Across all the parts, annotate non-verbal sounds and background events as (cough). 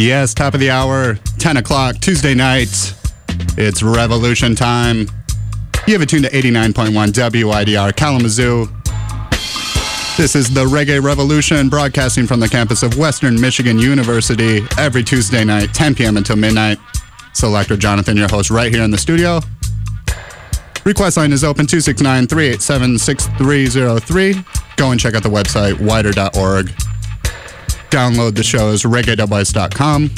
Yes, top of the hour, 10 o'clock, Tuesday night. It's revolution time. You have it tuned to 89.1 WIDR Kalamazoo. This is the Reggae Revolution, broadcasting from the campus of Western Michigan University every Tuesday night, 10 p.m. until midnight. Selector Jonathon, your host, right here in the studio. Request line is open 269 387 6303. Go and check out the website, widr.org download the show shows, reggae.wise.com.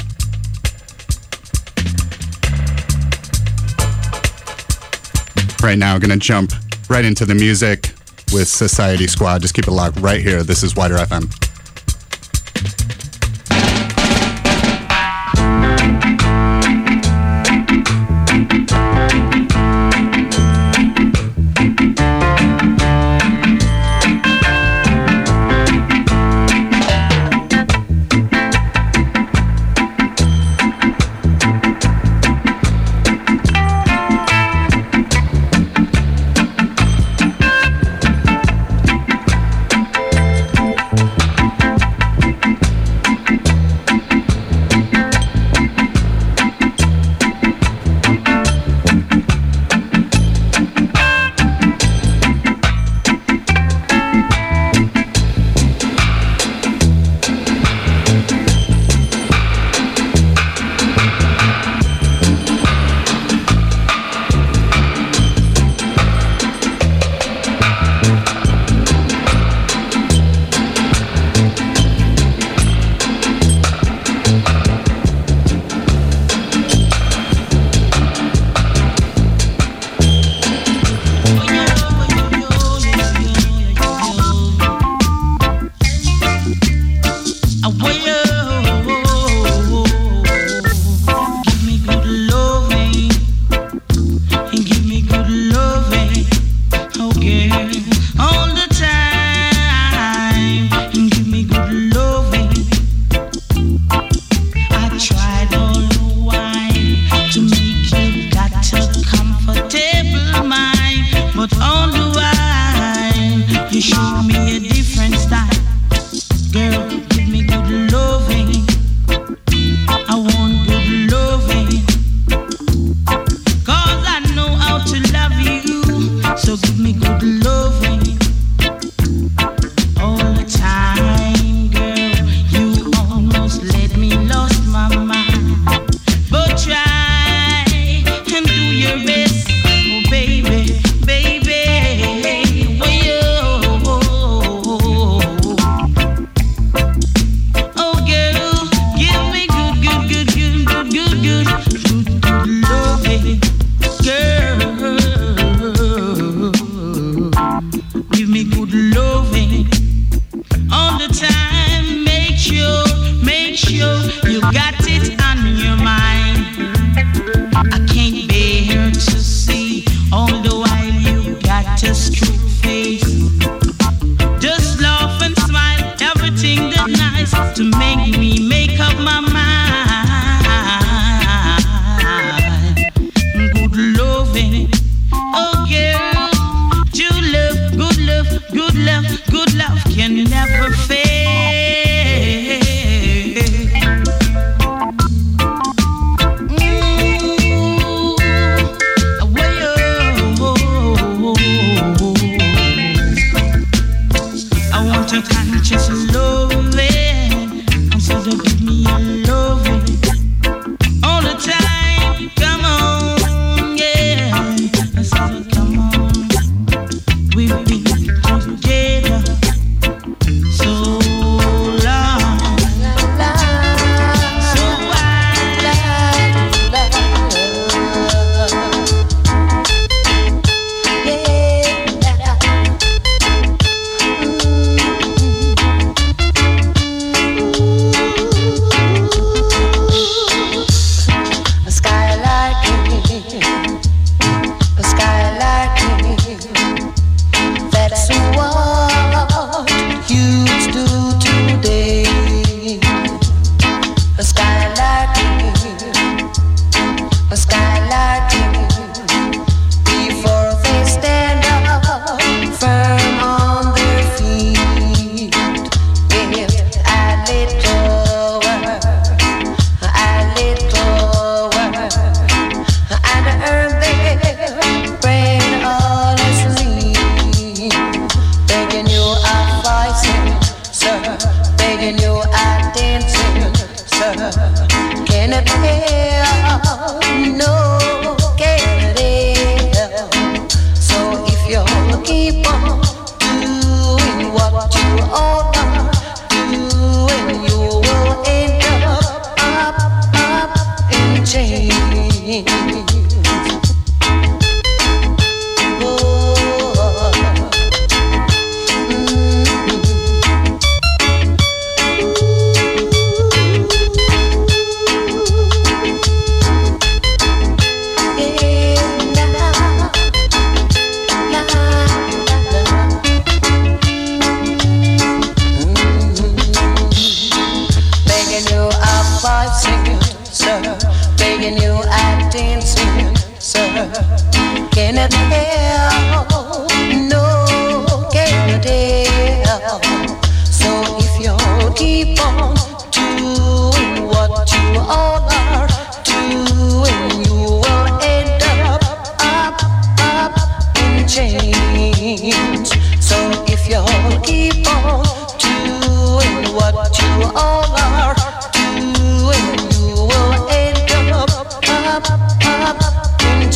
Right now, gonna jump right into the music with Society Squad. Just keep it locked right here. This is WIDR FM.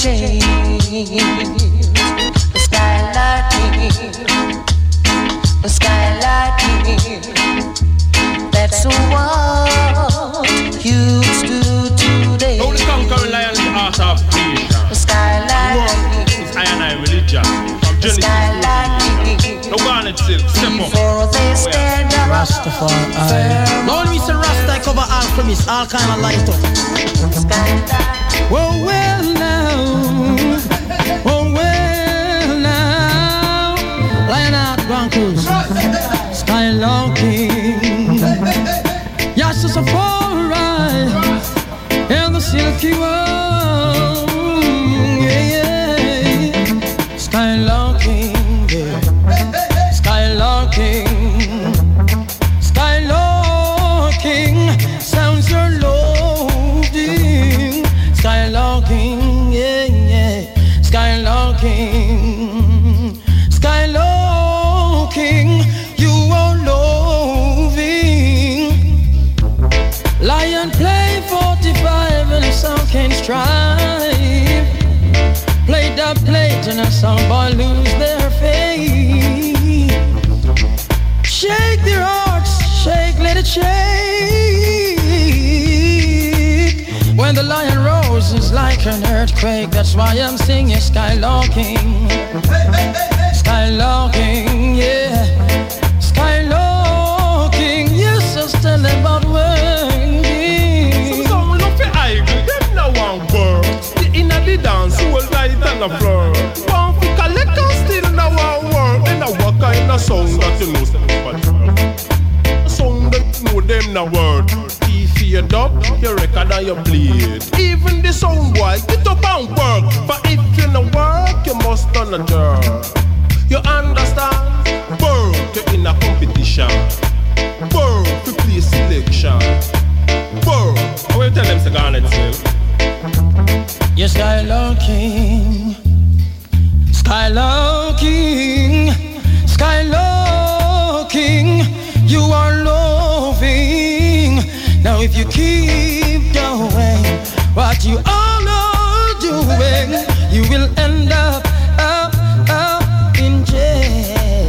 change. Rastafari. Lord, me say Rasta, I cover all from premise, all kind of light up. Whoa, well now, oh well now, lion out, ground cruise, sky looking. Yasus Afari, and the Silky world. an earthquake, that's why I'm singing Skylarking. Hey, Skylarking, yeah. Skylarking, yes, I'm still about working. Some will love your eye, them no one work. The inner the dance, who will right on the floor. One for collect still no one work. And I walk in a song that you know, but uh, sound that you know them no word your dub, your record and your plate. Even the sound boy, get up and work. But if you no work, you must turn a jerk. You understand? Work, you're in a competition. Work, you play selection. Work, I will tell them to go on Yes, You're skylarking, skylarking. Now if you keep going what you all are doing, you will end up up up in jail.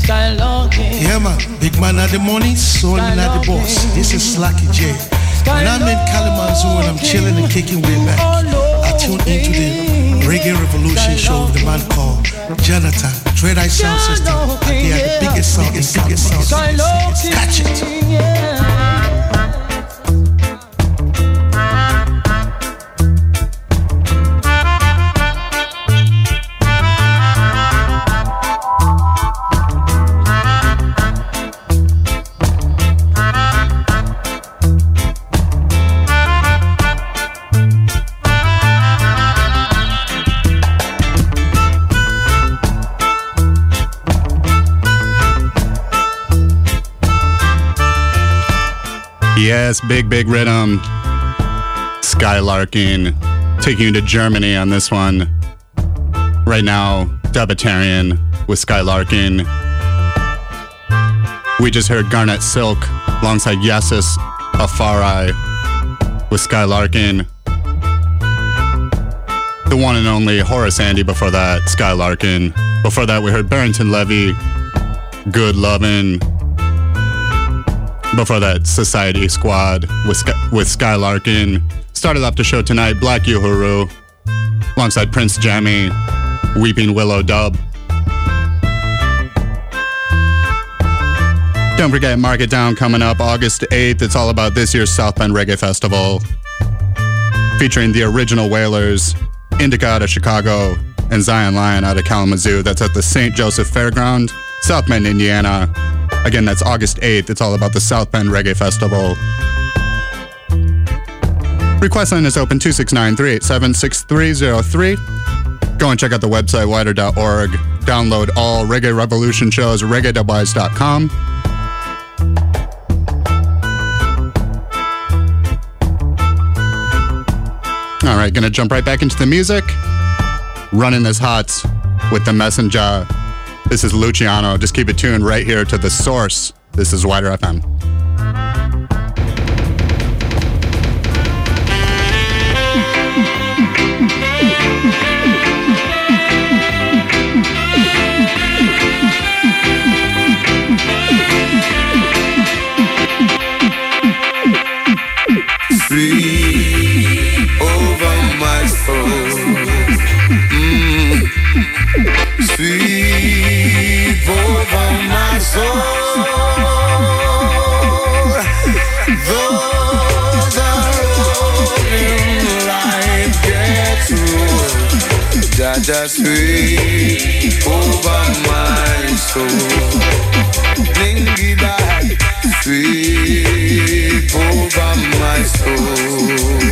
Skylarking. Yeah man, big man at the money, soul at the boss. This is Slacky J. When I'm in Kalamazoo and I'm chilling and kicking way back, I tune into the Reggae Revolution show with a man called Jonathon. Trade Eye Sound System. And they are the biggest sound, the biggest sound. Catch it. Yes, big, big rhythm. Skylarking. Taking you to Germany on this one. Right now, Dubiterian with Skylarking. We just heard Garnett Silk alongside Yasus Afari with Skylarking. The one and only Horace Andy before that, Skylarking. Before that, we heard Barrington Levy, Good Lovin'. Before that, Society Squad with, with Sky Larkin. Started off the show tonight, Black Uhuru, alongside Prince Jammy, Weeping Willow Dub. Don't forget Mark It Down coming up August 8th. It's all about this year's South Bend Reggae Festival. Featuring the original Wailers, Indica out of Chicago, and Zion Lion out of Kalamazoo. That's at the St. Joseph Fairground, South Bend, Indiana. Again, that's August 8th. It's all about the South Bend Reggae Festival. Request line is open 269 387 6303. Go and check out the website, widr.org. Download all Reggae Revolution shows, reggae.wise.com. All right, gonna jump right back into the music. Running this hot with the messenger. This is Luciano. Just keep it tuned right here to the source. This is Wider FM. Sweep over oh, my soul. Blingy back, sweep over my soul.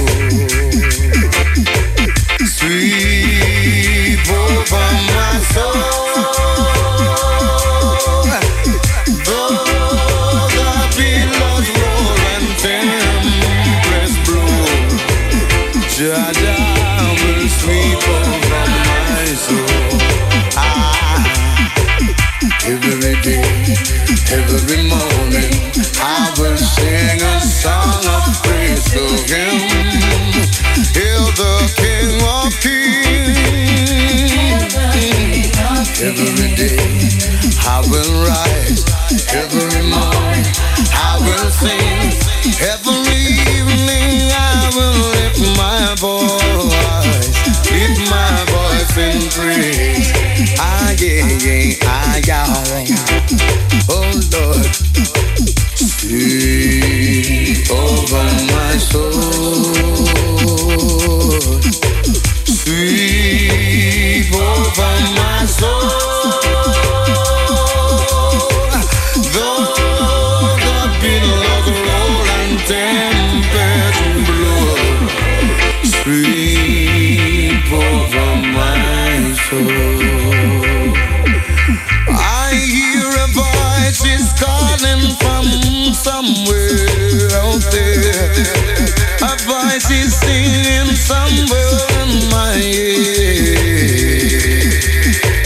Every morning, I will sing a song of praise to Him. Hail the King of Kings. Every day, I will rise. Every morning, I will sing. Every evening, I will lift my voice. Lift my voice in praise. Ah, yeah, yeah, ah, yeah. Soul. My.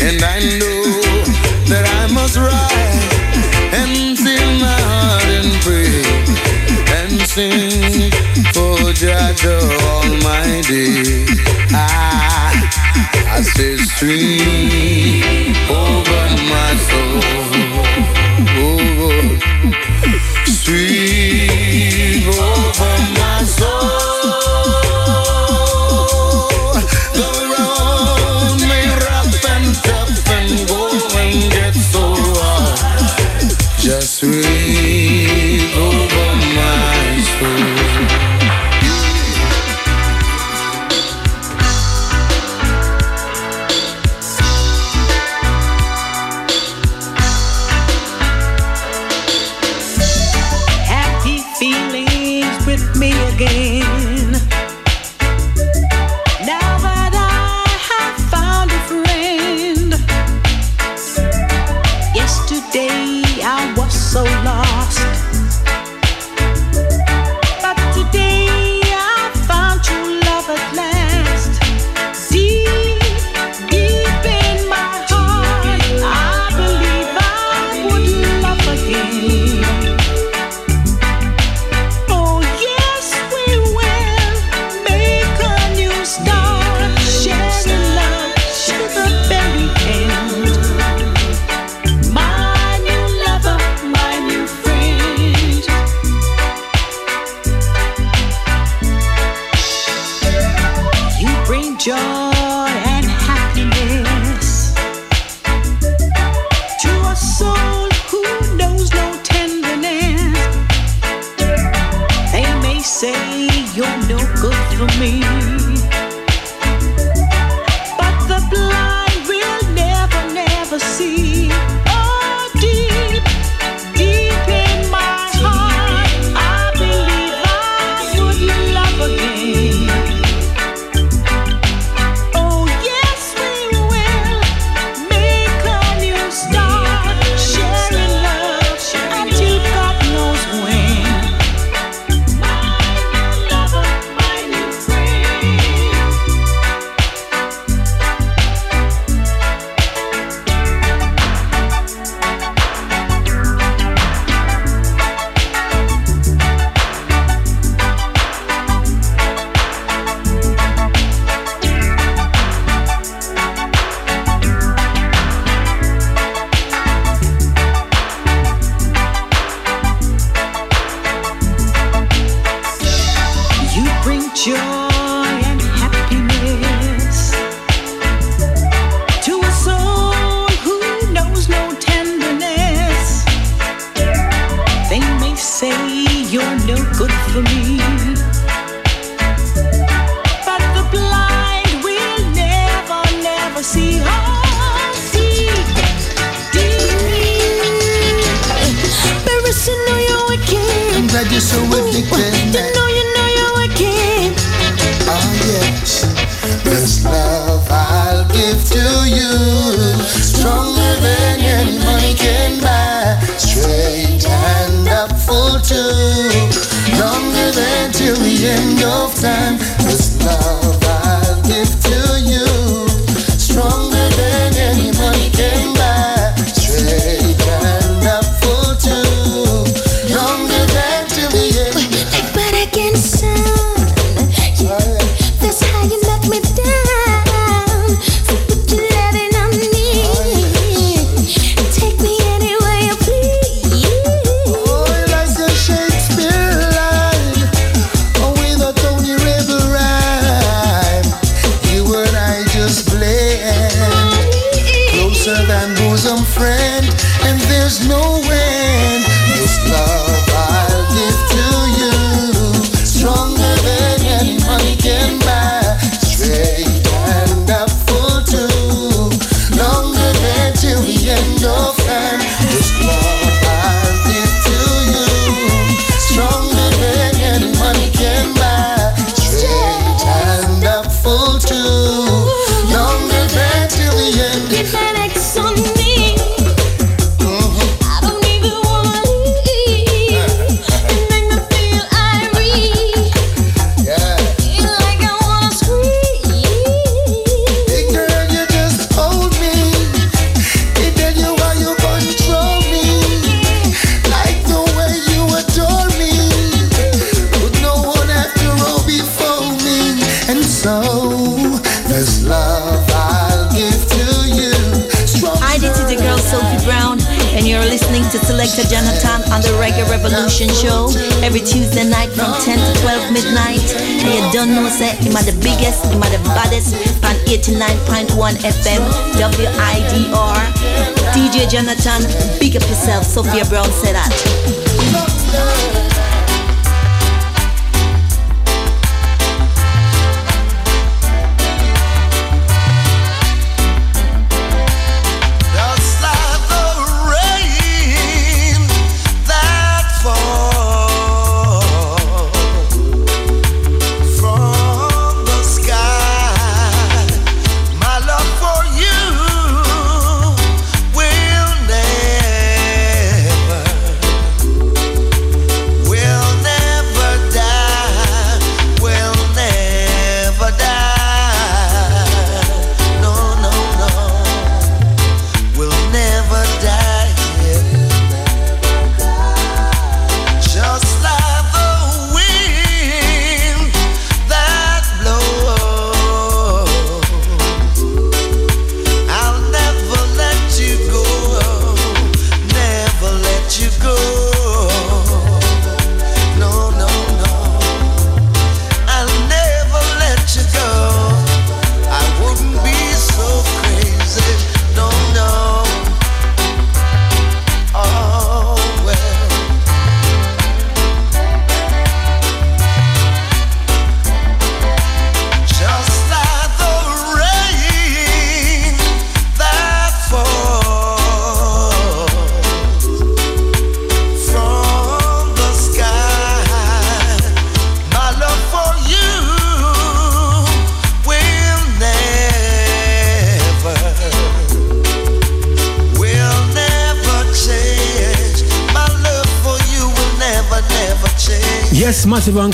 And I know that I must rise and fill my heart and pray and sing for Jah the Almighty. Ah, I say sweep Sophia Brown said that.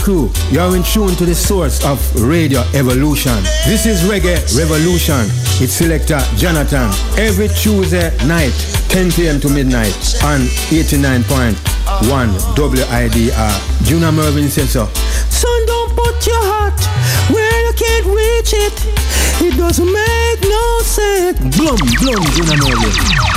crew, you're in tune to the source of Radio Evolution. This is Reggae Revolution. It's selector Jonathon. Every Tuesday night, 10 p.m. to midnight on 89.1 WIDR. Junior Murvin says so. Son, don't put your heart where you can't reach it. It doesn't make no sense. Blum, blum, Junior Murvin.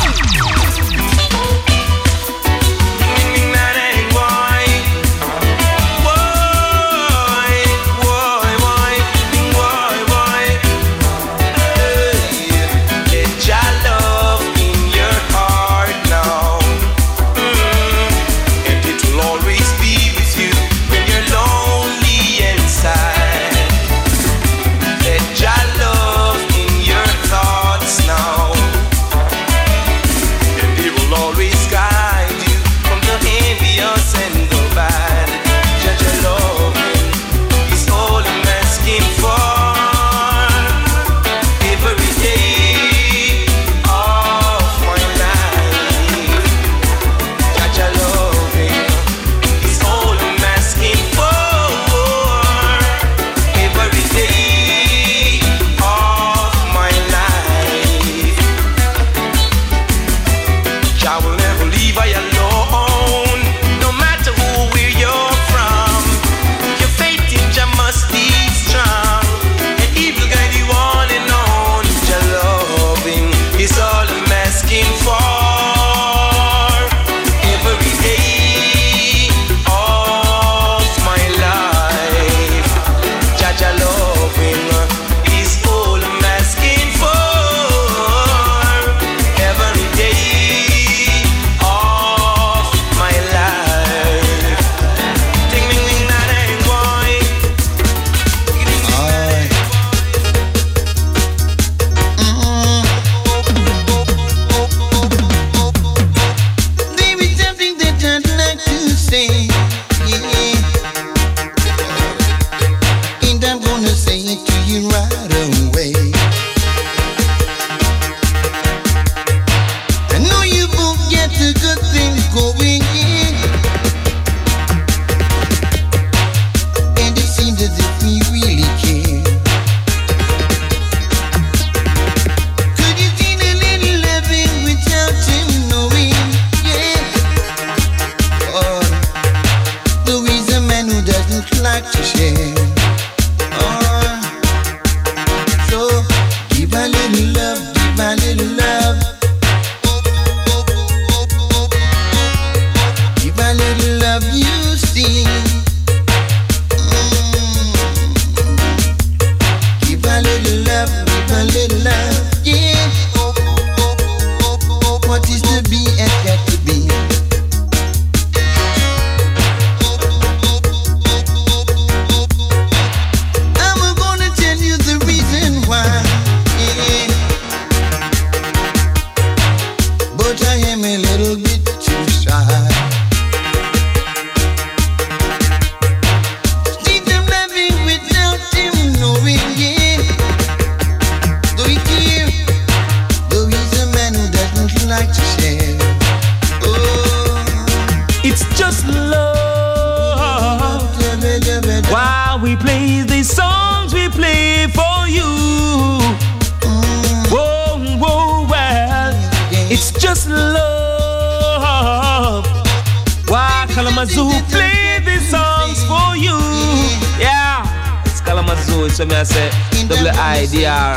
WIDR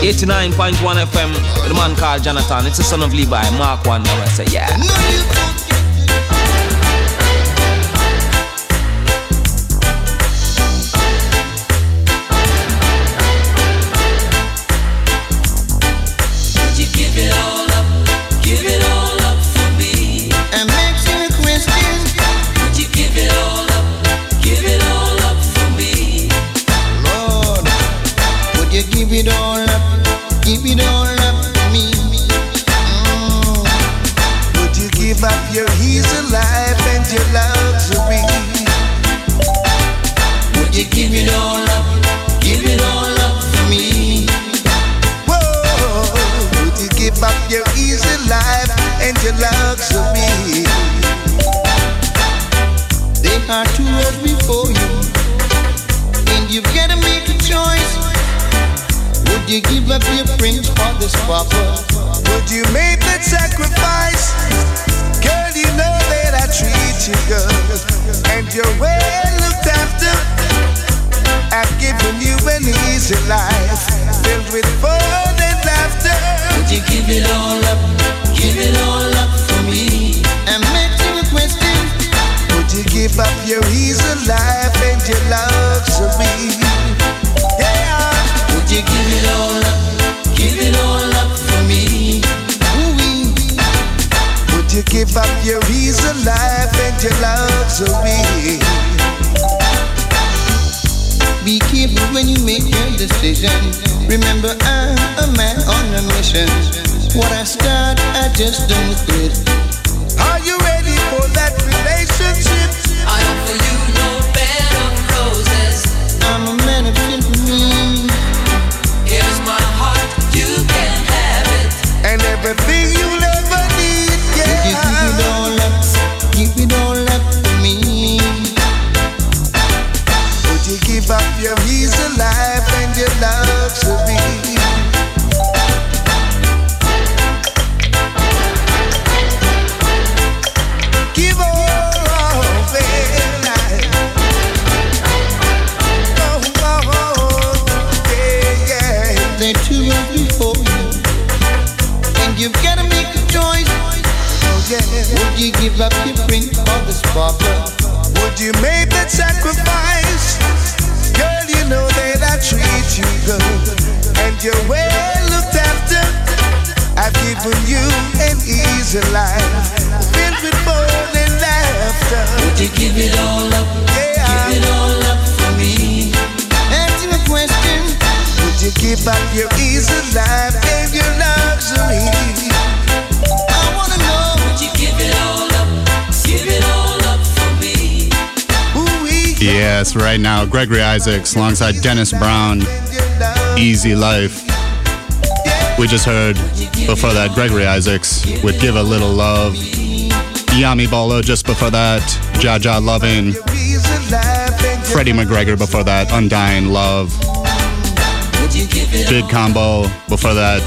89.1 FM. The man called Jonathon. It's the son of Levi. Mark one. I say, yeah. Alongside Dennis Brown, Easy Life. We just heard before that Gregory Isaacs with Give a Little Love. Yami Bolo just before that, Jah Jah Loving. Freddie McGregor before that, Undying Love. Big combo before that,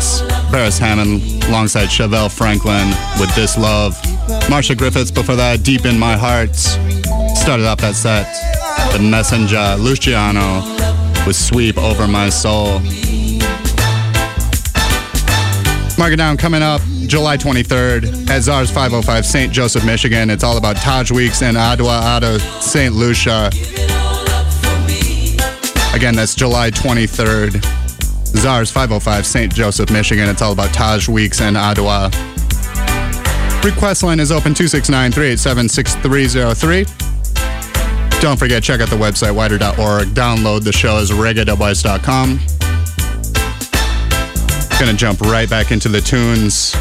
Beres Hammond alongside Chevelle Franklin with This Love. Marcia Griffiths before that, Deep in My Heart. Started off that set. The Messenger, Luciano with Sweep Over My Soul. Mark it down coming up July 23rd at ZARS 505 St. Joseph, Michigan. It's all about Taj Weekes and Adowa of St. Lucia. Again, that's July 23rd. ZARS 505 St. Joseph, Michigan. It's all about Taj Weekes and Adowa. Request line is open 269 387 6303. Don't forget, check out the website, widr.org. Download the show as reggae.wise.com. Gonna jump right back into the tunes.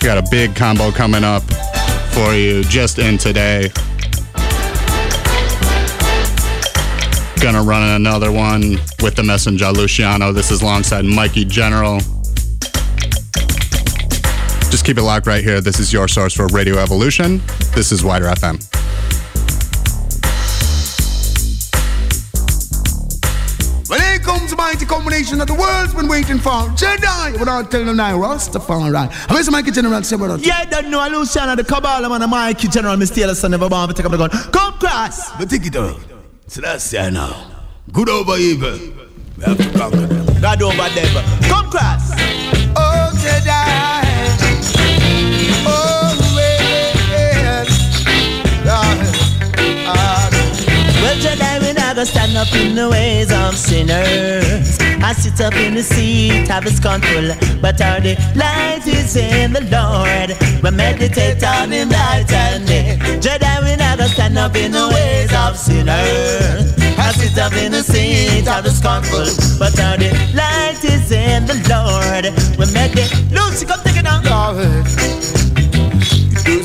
Got a big combo coming up for you just in today. Gonna run another one with the messenger Luciano. This is alongside Mikey General. Just keep it locked right here. This is your source for Radio Evolution. This is WIDR FM. Mighty combination that the world's been waiting for. Jedi, without telling them now, Rastafari. I miss Mikey General say, brother. Yeah, that know Luciano, the Kabbalah man, and Mikey General, Miss Taylor, son, never born to take up the gun. Come cross! But take it up. So that's it now. Good over evil. We have to conquer them. God over devil. Come cross! Oh, Jedi. Not gonna stand up in the ways of sinners. I sit up in the seat of his control, but our delight is in the Lord. We meditate on him night and day. Jedi, we gonna stand up in the ways of sinners. I sit up in the seat of his control, but our delight is in the Lord. We meditate. Lucy, come take it down. It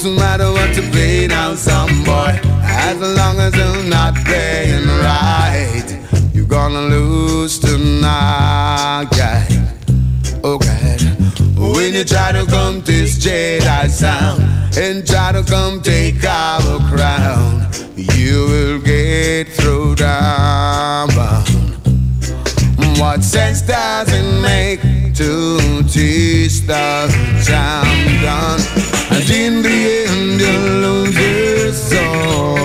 doesn't matter what you play now, some boy. As long as you're not playing right, you're gonna lose tonight. Yeah. Oh, okay. When you try to come this Jedi sound and try to come take our crown, you will get thrown down. What sense does it make to teach the champion, and in the end you lose your soul.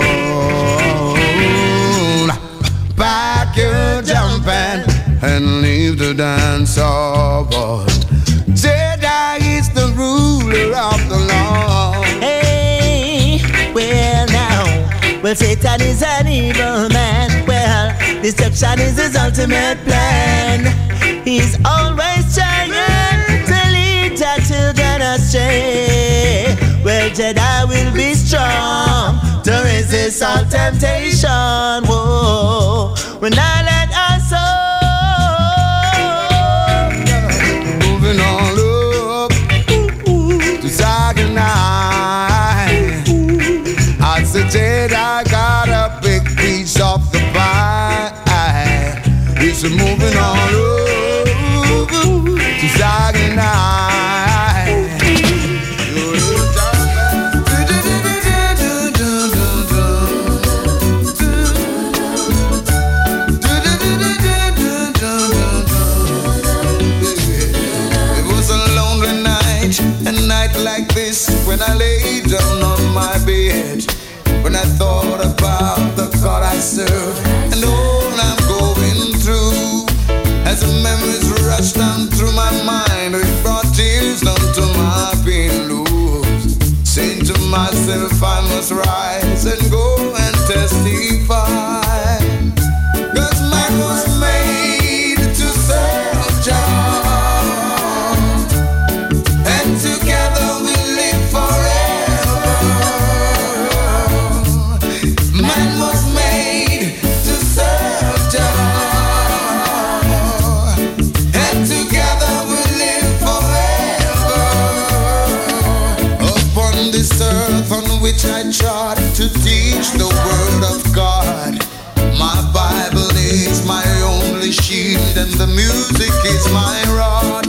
Pack your and leave the dance. Jedi is the ruler of the law. Hey, well now, well Satan is an evil man. Well, deception is his ultimate plan. He's always trying strong to resist all temptation. Whoa, when I let us Moving on up to Zaganai. I said, Jedi got a big piece of the pie. It's moving on up thought about the God I serve and all I'm going through. As the memories rushed down through my mind, it brought tears down to my pillows. Saying to myself, I must rise and go and testify. I trod to teach the word of God. My Bible is my only shield and the music is my rod.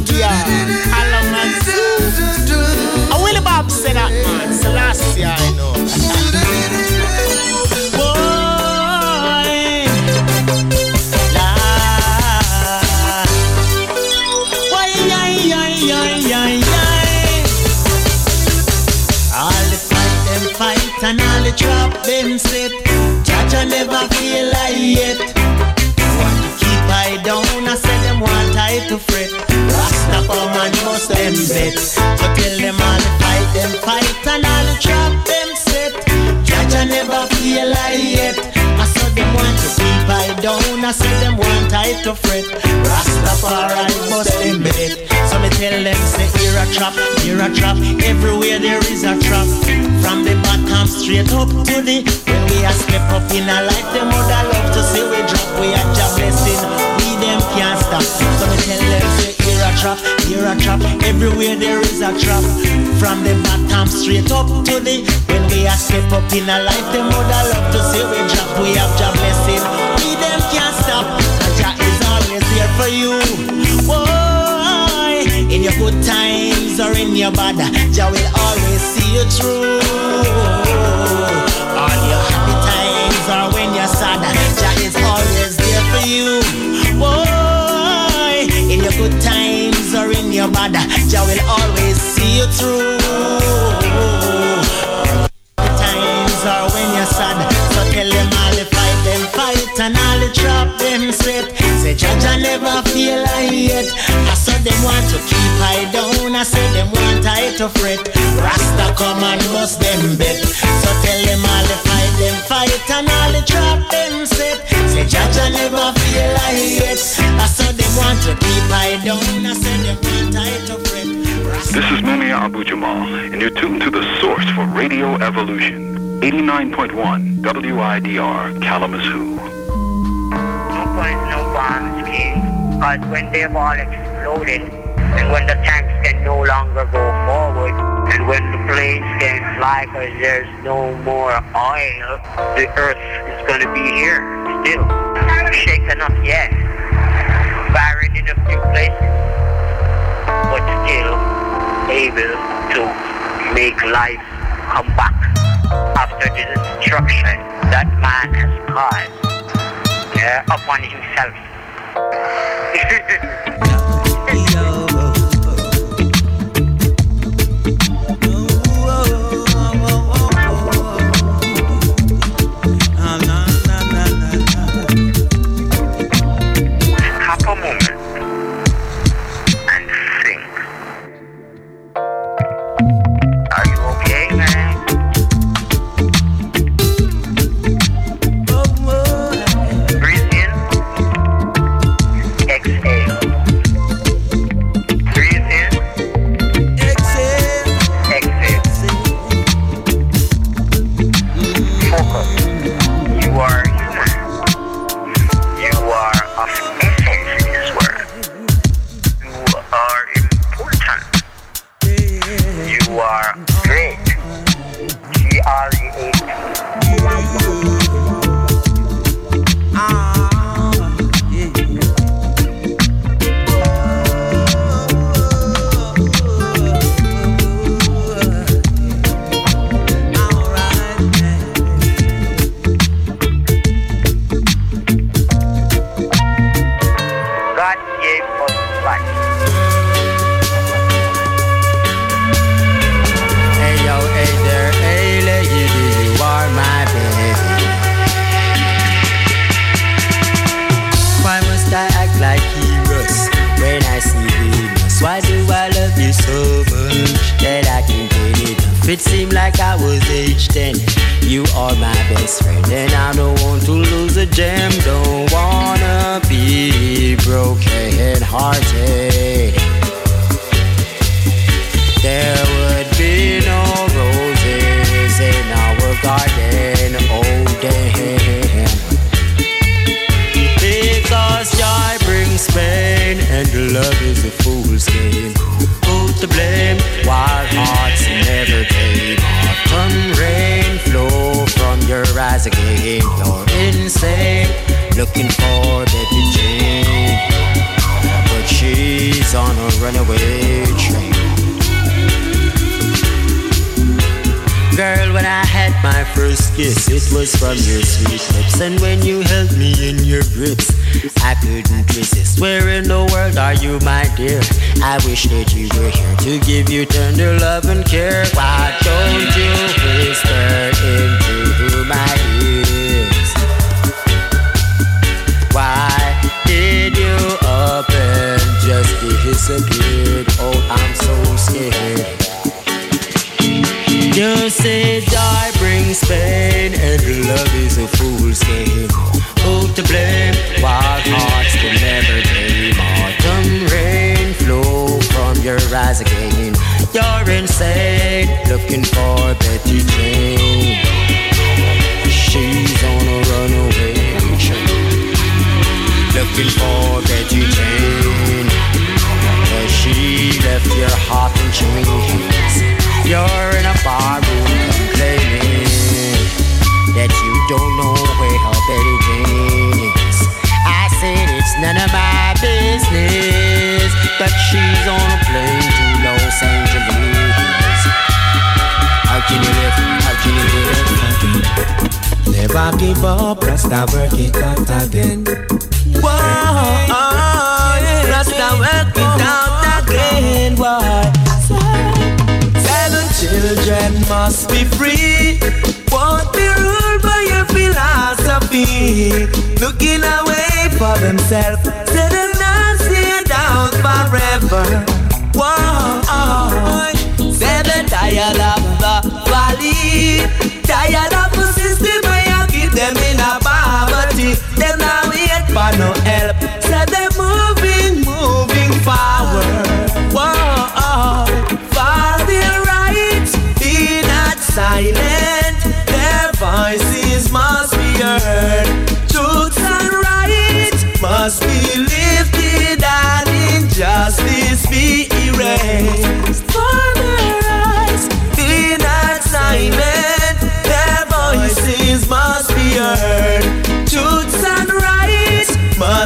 WIDR Kalamazoo. And Willie Bob said that, man. Selassie, I know. And all the trap them set. Jah Jah never feel like yet. Want to keep I down, I say them want I to fret. Come and bust them bet. So tell them all the fight them fight and all trap them set. Jah Jah never feel like yet. I saw them want to keep I down, I say them want I to fret. Rastafari bust them bet. So me tell them say here a trap, here a trap. Everywhere there is a trap. From the bottom straight up to the when we a step up in a life, them woulda love to see we drop. We a job blessing, we them can't stop. So me tell them say trap, here a trap. Everywhere there is a trap. From the bottom straight up to the when we a step up in a life, them woulda love to see we drop. We have job blessing, we them can't stop. Jah is always there for you. Boy, in your good times or in your bad, Jah will always see you through. All your happy times or when you're sad, Jah is always there for you. Boy, in your good times or in your bad, Jah will always see you through. The times are when you're sad, so tell them all the fight them fight and all the trap them set. Say Jah Jah never feel like yet. I saw them want to keep I down. I said them want I to fret. Rasta come and bust them bet. So tell them all the fight them fight and all the trap them set. Say Jah Jah never feel I down, I said This is Mumia Abu Jamal, and you're tuned to the source for Radio Evolution. 89.1 WIDR Kalamazoo. No point, no bombs, King. Because when they've all exploded, and when the tanks can no longer go forward, and when the planes can fly because there's no more oil, the earth is going to be here still. Shaken up, yes. Barren in a few places, but still able to make life come back after the destruction that man has caused yeah, upon himself. (laughs) she's on a plane to Los Angeles. How can you live? How can you live? Never give up, Rasta work it out again. Whoa, yeah. Rasta work it out again. Why? Seven children must be free. Won't be ruled by your philosophy. Looking away for themselves. Forever. Whoa, say they tired of the valley. Tired of the system where you keep them in a poverty. Them now wait for no help. Say they moving, moving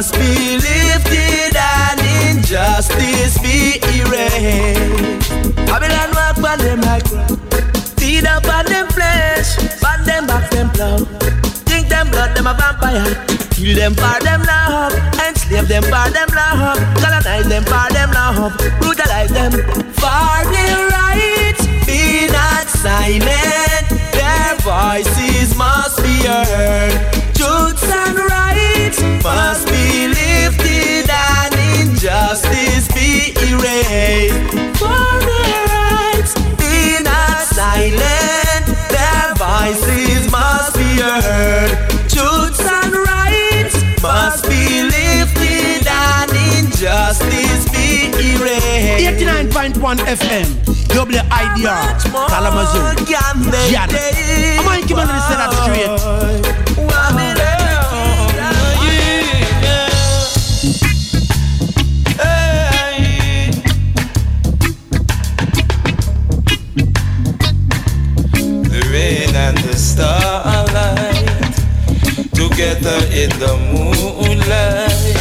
must be lifted and injustice be erased. Babylon walk on them like feed up on them flesh, on them back them plow. Think them blood them a vampire, kill them for them love, enslave them for them love, colonize them for them love, brutalize them for their rights. Be not silent, their voices must be heard. 101.1 FM, WIDR, Kalamazoo. Jan. I'm going to keep on set that straight. And the starlight together in the moonlight,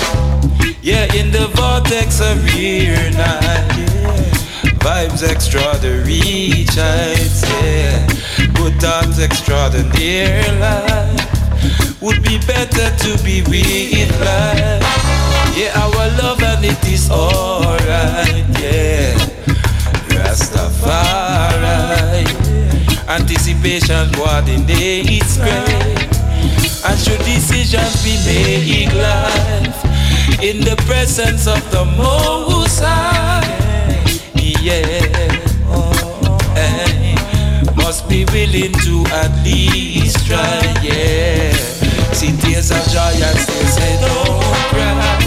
yeah, in the vortex of your night. Vibes extra the reach heights. Yeah, good thoughts extraordinary life. Would be better to be with life. Yeah, our love and it is alright. Yeah, Rastafari. Anticipation coordinates great. And should decisions be made life in the presence of the Most High? Yeah, oh, Hey, must be willing to at least try. Yeah, see tears of joy and say don't cry,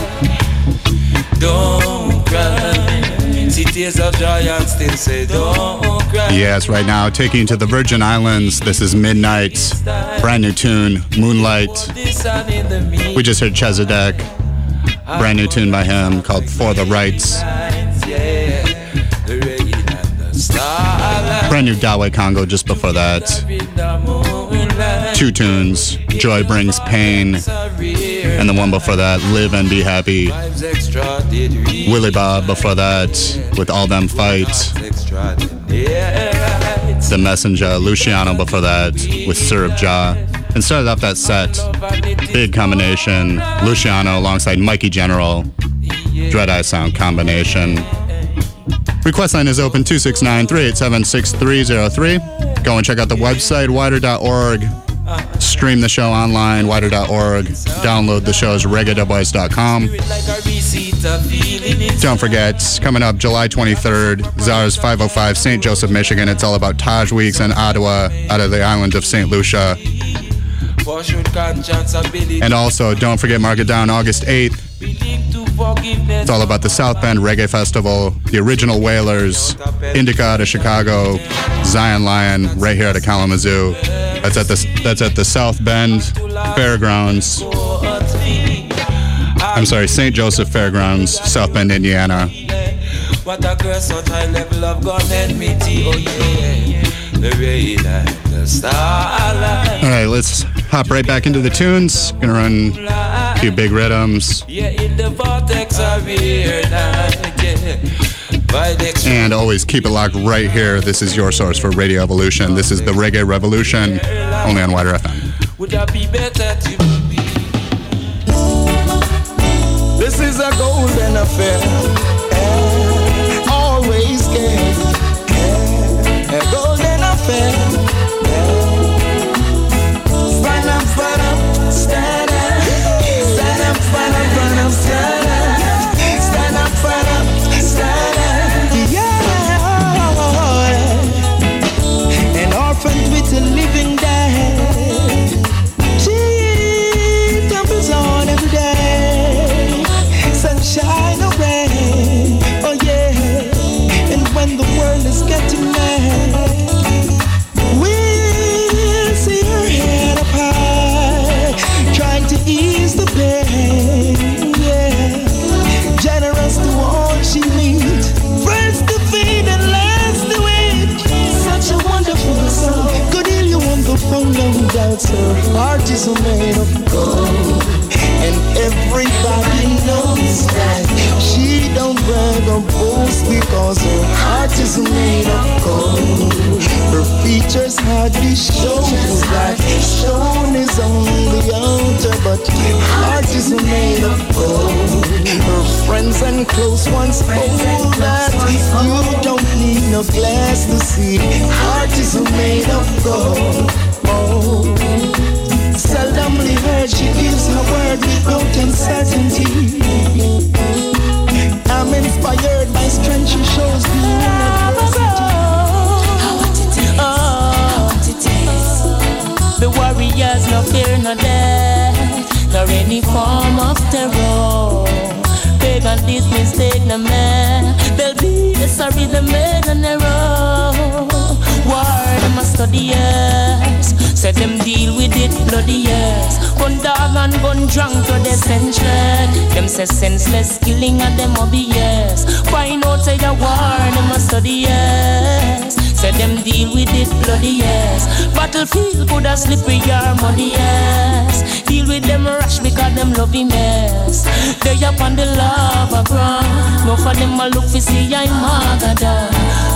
don't cry. Yes, right now, taking to the Virgin Islands. This is Midnite. Brand new tune, Moonlite. We just heard Chezidek. Brand new tune by him called For the Rights. Brand new Daweh Congo just before that. Two tunes, Joy Brings Pain. And the one before that, Live and Be Happy. Willie Bob before that, with All Them Fight. The Messenger, Luciano before that, with Serve Jah. And started off that set, big combination, Luciano alongside Mikey General, Dread I Sound combination. Request line is open 269 387 6303. Go and check out the website, widr.org. Stream the show online, widr.org. Download the shows, reggae.boys.com. Don't forget, coming up July 23rd, Zara's 505, St. Joseph, Michigan. It's all about Taj Weekes and Adowa out of the island of St. Lucia. And also, don't forget, mark it down August 8th. It's all about the South Bend Reggae Festival, the original Wailers, Indica out of Chicago, Zion Lion right here at Kalamazoo. That's at the that's at the South Bend Fairgrounds. I'm sorry, St. Joseph Fairgrounds, South Bend, Indiana. What a high level of gun enmity. Oh yeah, the rain and the starlight. All right, let's hop right back into the tunes. Gonna run a few big rhythms. And always keep it locked right here. This is your source for Radio Evolution. This is the Reggae Revolution, only on WIDR FM. This is a golden affair. is made of gold. And everybody knows that she don't brag or boast because her heart is made of gold. Her features hardly shows that shown is on the altar, but her heart is made of gold. Her friends and close ones hold that you don't need no glass to see. Heart is made of gold. Oh. Seldomly heard she gives her word without uncertainty. I'm inspired by strength she shows me. The warriors no fear no death, nor any form of terror. Pagan this mistake no man, they'll be sorry the made an error. War them a study yes, Say them deal with it bloody yes. Gun dog and gun drunk to the century. Them say senseless killing at them obvious. Find out say the war them a study yes. Say them deal with it bloody yes. Battlefield could have slippery or muddy yes. Deal with them rush because them love him mess. They up on the lava ground. No for them a look for see I'm Magadan.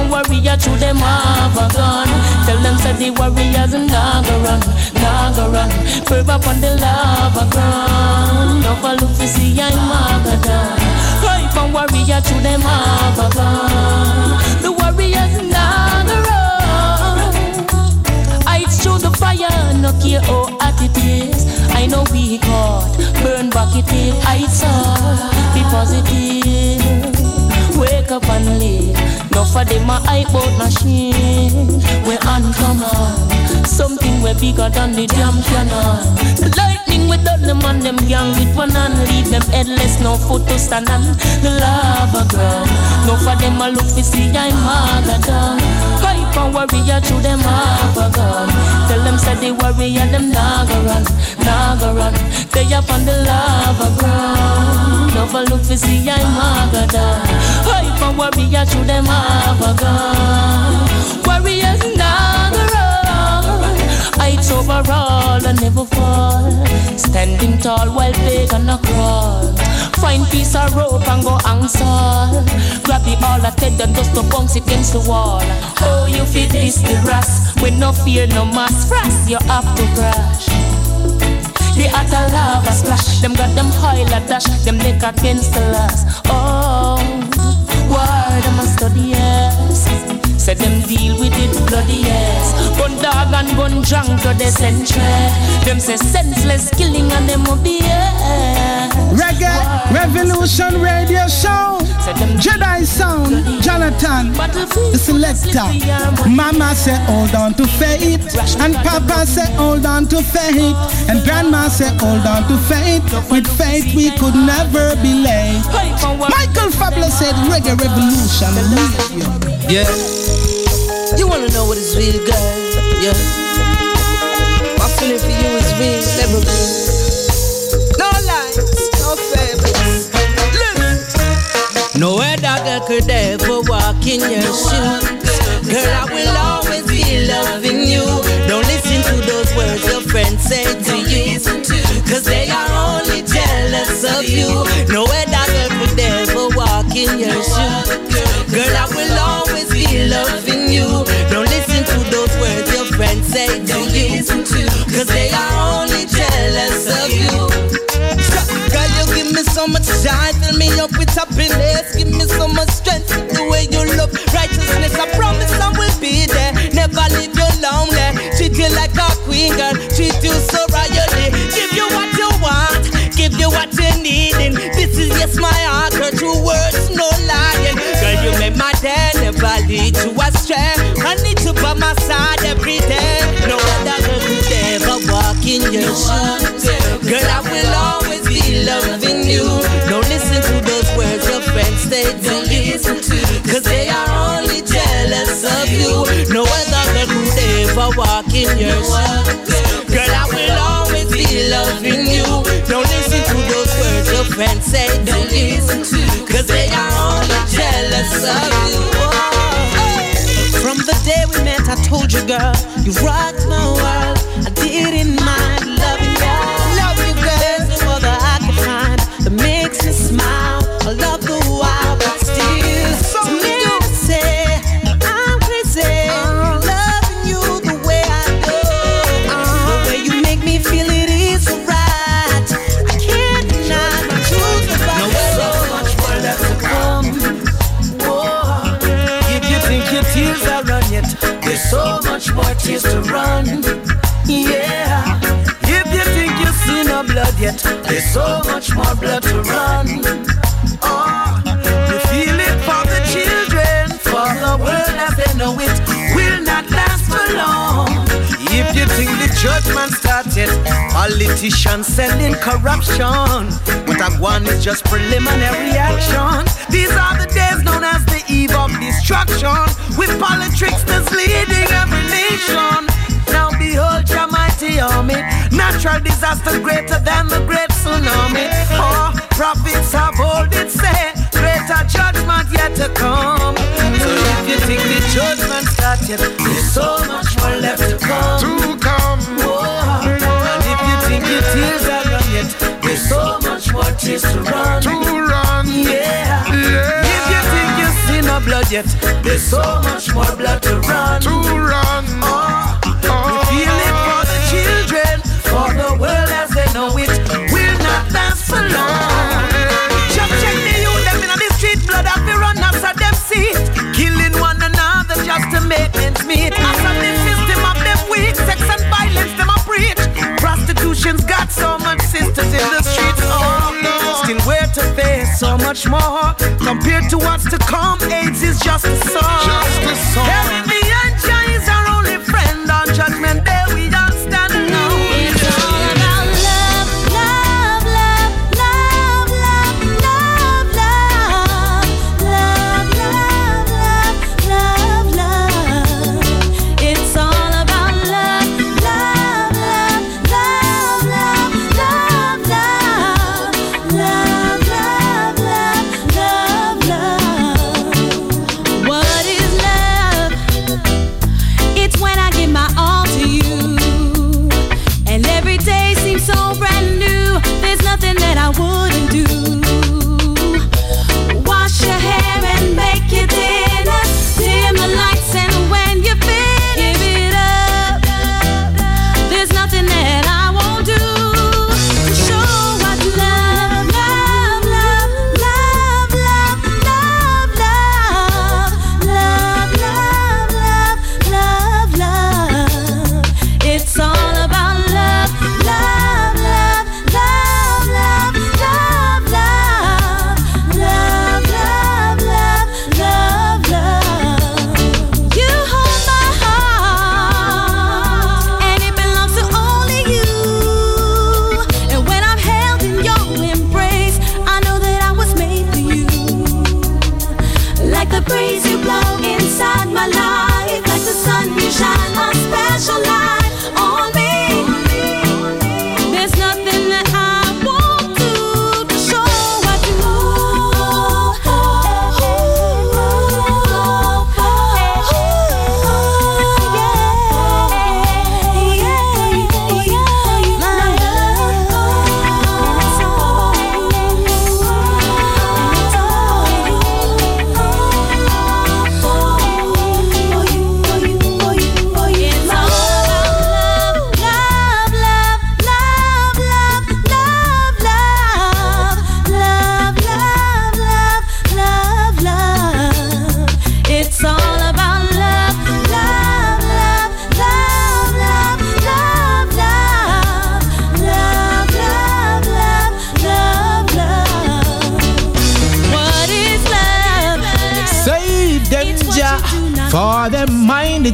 And warrior to them have a gun. Tell them say the warriors nah go run, nah go run. Perv up on the lava ground. For look for see I'm Magadan. Hype and warrior to them have a gun. The warriors nah go run. I through the fire, no care how hot it is. I know we caught, burn back it is. I saw, be positive. Wake up and live. No for them a hype out machine. We uncommon, something we bigger than the damn cannon. The lightning done them on them gang with one hand, leave them headless, no foot to stand on the lava ground. No for them a look to see I'm Magadan. Hype and warrior to them have a gun. Tell them say the warrior them nah go run, nah go run. They up on the lava ground. For look to see I'm Magadan. Hype and warrior to them have a gun. Warriors run. Heights overall and never fall. Standing tall while pagan a crawl. Find piece of rope and go answer. Grab the all a head and just to bounce against the wall. Oh, you fit this the ras. With no fear, no mass frost, you have to crash. The utter lava splash. Them got them high like dash. Them neck against the last. Oh, why them a study yes. Say them deal with it bloody yes. Gun dog and gun drunk to the century. Them say senseless killing and them obedience. Reggae Revolution Radio Show. Jedi Sound, Jonathon, the selector. Mama said, hold on to faith. And Papa said, hold on to faith. And Grandma said, hold on to faith. With faith, we could never be late. Michael Fabler said, Reggae Revolution. Yeah. You wanna know what is real, girl? Yeah. My feeling for you is real, never real. No other girl could ever walk in your shoes. Girl, I will always be loving you. Don't listen to those words your friends say to you. Cause they are only jealous of you. No other girl could ever walk in your shoes. Girl, I will always be loving you. Don't listen to those words your friends say to you. Cause they are only jealous of you. Girl, me so much joy, fill me up with happiness. Give me so much strength, the way you love righteousness. I promise I will be there, never leave you lonely. Treat you like a queen, girl, treat you so royally. Give you what you want, give you what you need. And this is yes, my heart, her true words, no lying. Girl, you make my day, never lead you astray. I need you by my side every day. No other in your shoes. Girl, I will always be loving you. Don't listen to those words your friends say Don't listen to you. Cause they are only jealous of you. No other girl could ever walk in your shoes. Girl, I will always be loving you. Don't listen to those words your friends say don't listen to you. Cause they are only jealous of you. From the day we met, I told you, girl, you rocked my world. Selling corruption, but a one is just preliminary action. These are the days known as the eve of destruction, with politics that's leading every nation. Now behold your mighty army, natural disaster greater than the great tsunami. Oh, prophets have old it say, greater judgment yet to come. So if you think the judgment started, there's so much more left. To come. No blood yet, there's so much more blood to run. To run. Oh, we feel it for the children, for the world as they know it We'll not last for long. Just check the youth them in the street, blood have to run after them see it. Killing one another just to make ends meet. After the system of them weak, sex and violence them a preach. Prostitution's got so still where to face so much more compared to what's to come. AIDS is just a song. Just a song.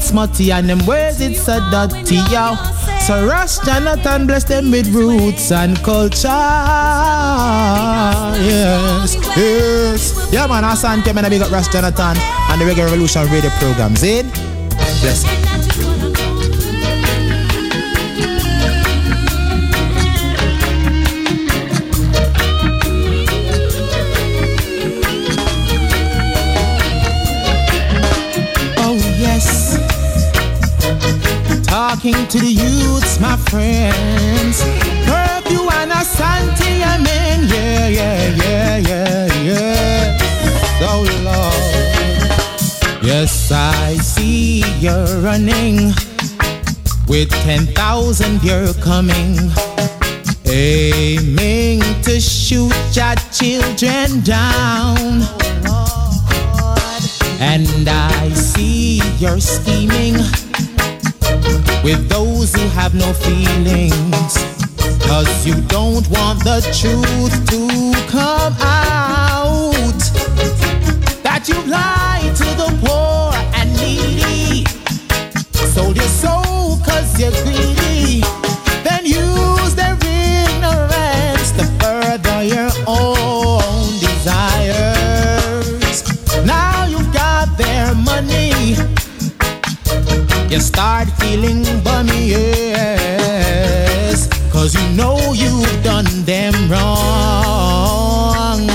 Smutty and them words it's a dirty, yo. So Rush Jonathon bless them with roots and culture. Yes, yes. Yeah, man, Asante, man, I big up Rush Jonathon and the Reggae Revolution radio programs, eh? Bless Talking to the youths, my friends. Curfew and Asante, amen. Yeah, yeah, yeah, yeah, yeah. Oh, Lord. Yes, I see you're running. With 10,000, you're coming. Aiming to shoot your children down. And I see you're scheming with those who have no feelings. Cause you don't want the truth to come out. That you lied to the poor and needy. Sold your soul cause you're greedy. Then use their ignorance to further your own desires. Now you've got their money. You start feeling bummy, yes. Cause you know you've done them wrong.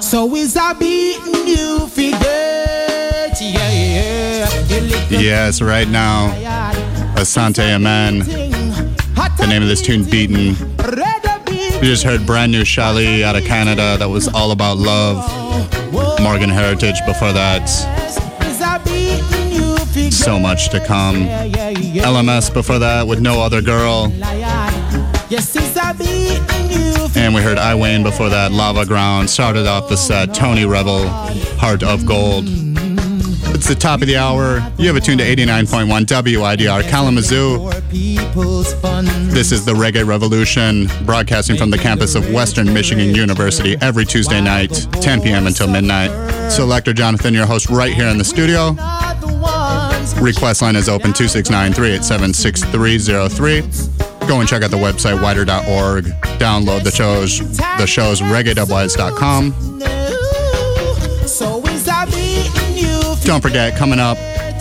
So is I beating you forget? Yeah, yeah. You lick the Yes, right now, Asante Amen. The name of this tune, Beaten. We just heard brand new Shalli out of Canada that was all about love. Morgan Heritage before that. is I beating you forget? So much to come. LMS before that with No Other Girl. And we heard I Wayne before that, Lava Ground. Started off the set, Tony Rebel, Heart of Gold. It's the top of the hour. You have it tuned to 89.1 WIDR Kalamazoo. This is the Reggae Revolution, broadcasting from the campus of Western Michigan University every Tuesday night, 10 p.m. until midnight. Selector Jonathon, your host, right here in the studio. Request line is open 269 387 6303. Go and check out the website, widr.org. Download the shows, the shows, reggae.wise.com. Don't forget, coming up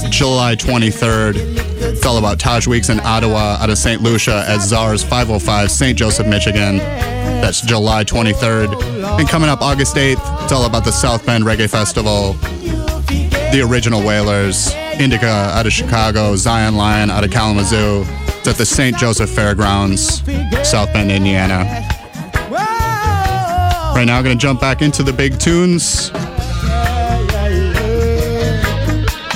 July 23rd, it's all about Taj Weekes in Adowa out of St. Lucia at Czars 505, St. Joseph, Michigan. That's July 23rd. And coming up August 8th, it's all about the South Bend Reggae Festival, the original Wailers, Indica out of Chicago, Zion Lion out of Kalamazoo. It's at the St. Joseph Fairgrounds, South Bend, Indiana. Right now, I'm going to jump back into the big tunes.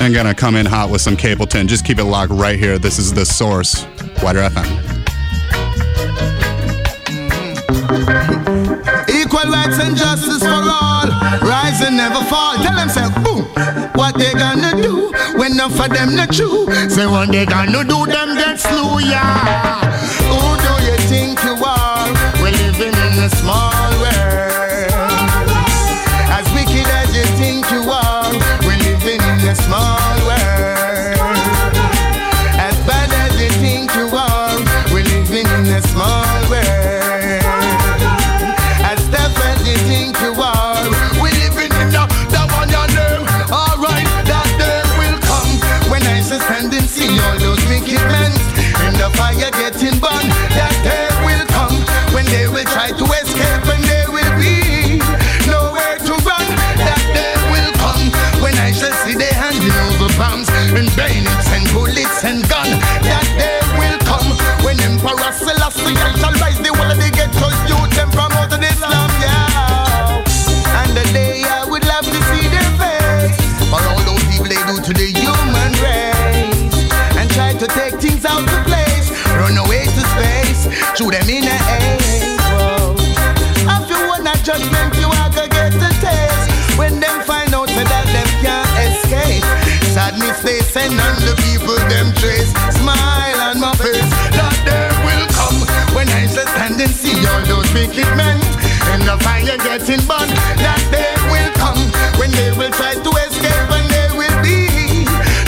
and gonna come in hot with some Capleton. Just keep it locked right here. This is the source, WIDR FM. Equal rights and justice for all. Rise and never fall. Tell them, say, boom. What they gonna do enough of them not true? Say, what they gonna do, them get slew, yeah. Who do you think you are? We're living in a small world. As wicked as you think you are, we're living in a small world. Wicked in the fire getting burned. That day will come when they will try to escape and there will be nowhere to run. That day will come when I shall see they handing over bombs and bayonets and bullets and guns. That day will come when Emperor Selassie they send on the people them trace. Smile on my face, that day will come when I shall stand and see all those wicked men in the fire getting burned. That day will come when they will try to escape and there will be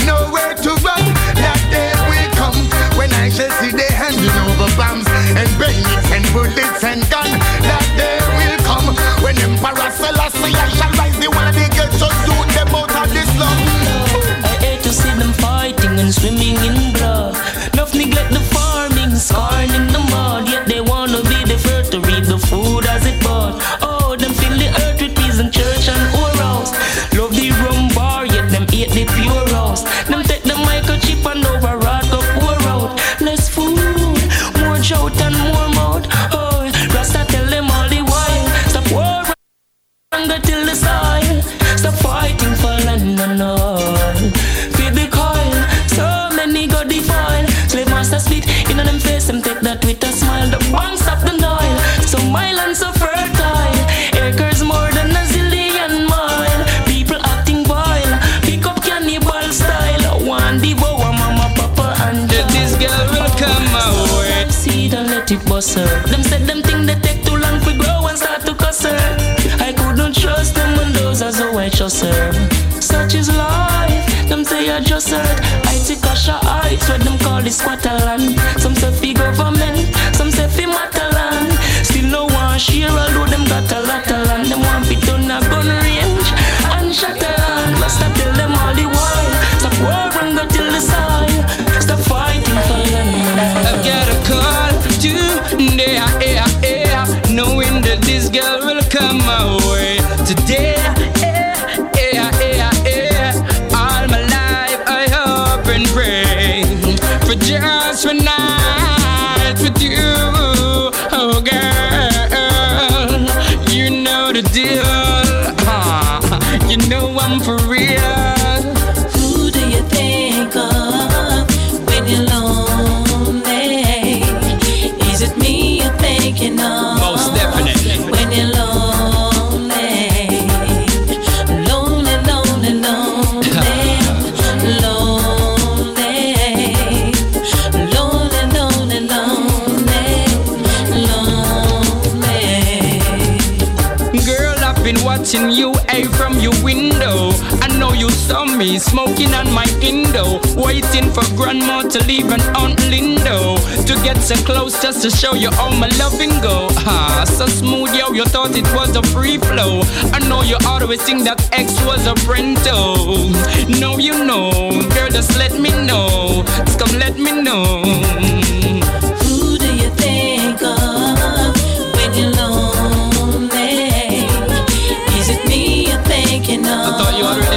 nowhere to run. That day will come when I shall see they handing over bombs and bayonets and bullets and guns. Them said them things they take too long for grow and start to cuss her. I couldn't trust them and those as a I trust her. Such is life. Them say I just hurt. I take a shot I when them call the squatter smoking on my Indo. Waiting for grandma to leave and Aunt Lindo. To get so close just to show you all my loving go. Ah, so smooth, yo, you thought it was a free flow. I know you always think that X was a rental. Now you know, girl, just let me know. Just come let me know. Who do you think of when you're lonely? Is it me you're thinking of? I thought you already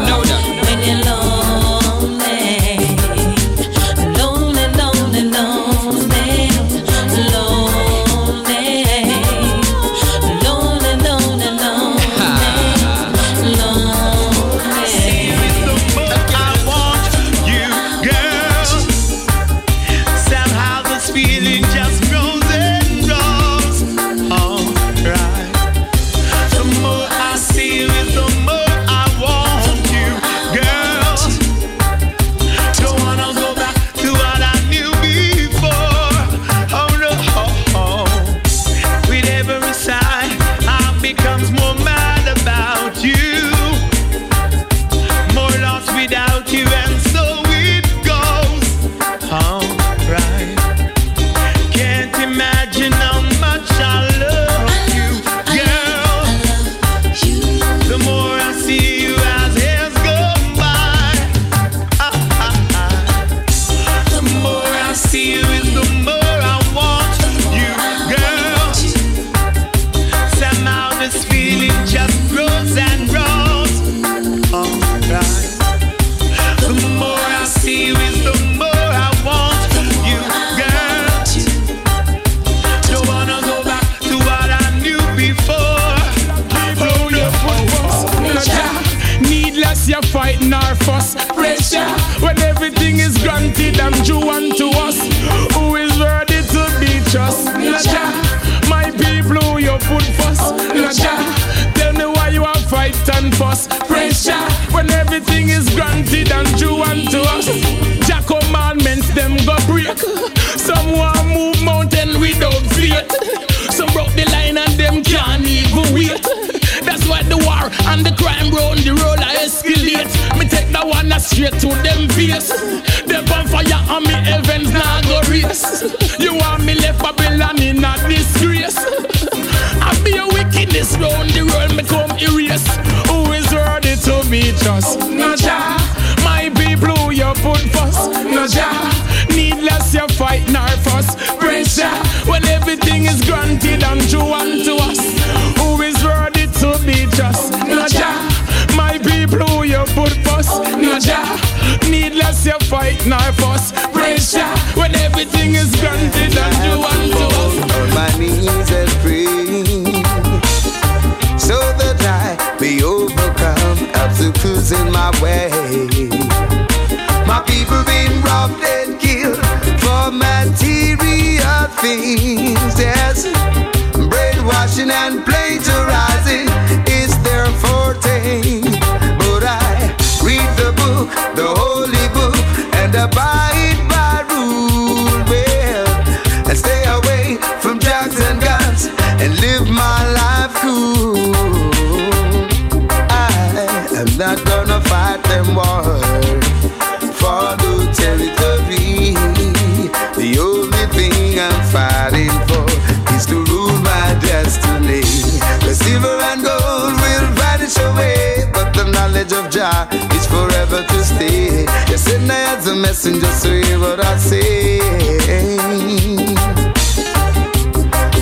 messenger, so hear what I say.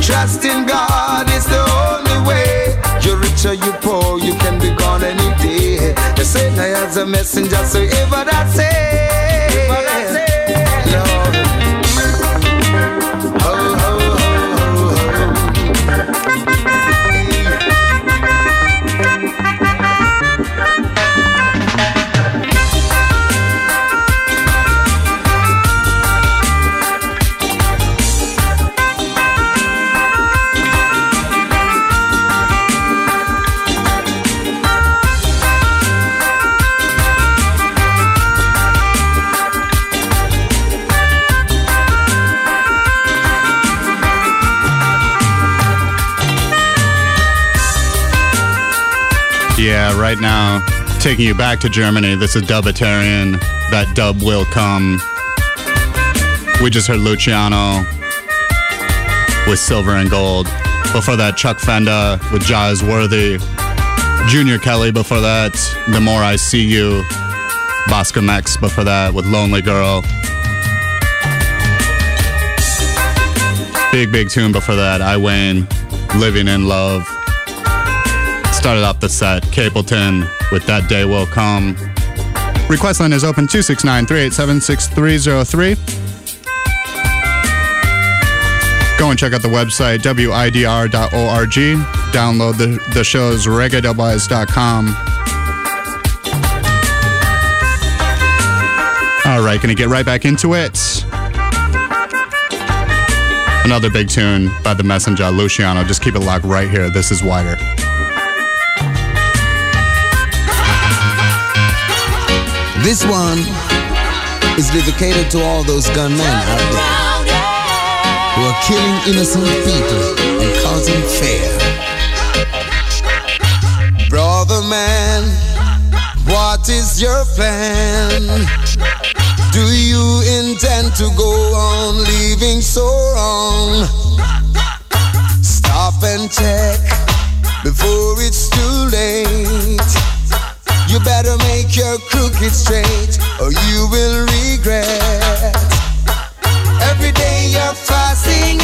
Trust in God is the only way. You're rich or you poor, you can be gone any day. You send I as a messenger, so hear what I say. Right now, taking you back to Germany. This is Dubiterian. That dub will come. We just heard Luciano with Silver and Gold. Before that, Chuck Fenda with Jah's Worthy. Junior Kelly before that, The More I See You. Bascom X before that with Lonely Girl. Big, big tune before that, I Wayne, Living in Love. Started off the set, Capleton with That Day Will Come. Request line is open 269 387 6303. Go and check out the website, widr.org. Download the, the show's reggae.wise.com. All right, gonna get right back into it. Another big tune by the messenger, Luciano. Just keep it locked right here. This is WIDR. This one is dedicated to all those gunmen out there who are killing innocent people and causing fear. Brother man, what is your plan? Do you intend to go on living so wrong? Stop and check before it's too late. You better make your crooked straight or you will regret. Every day you're fasting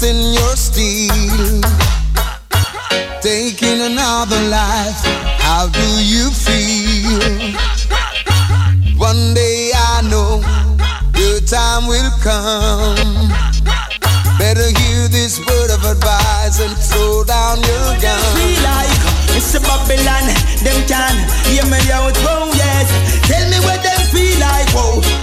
rinsing your steel, taking another life. How do you feel? One day I know your time will come. Better hear this word of advice and throw down your gun. Feel like it's a Babylon, them can hear me out, whoa, yes. Tell me what them feel like, whoa.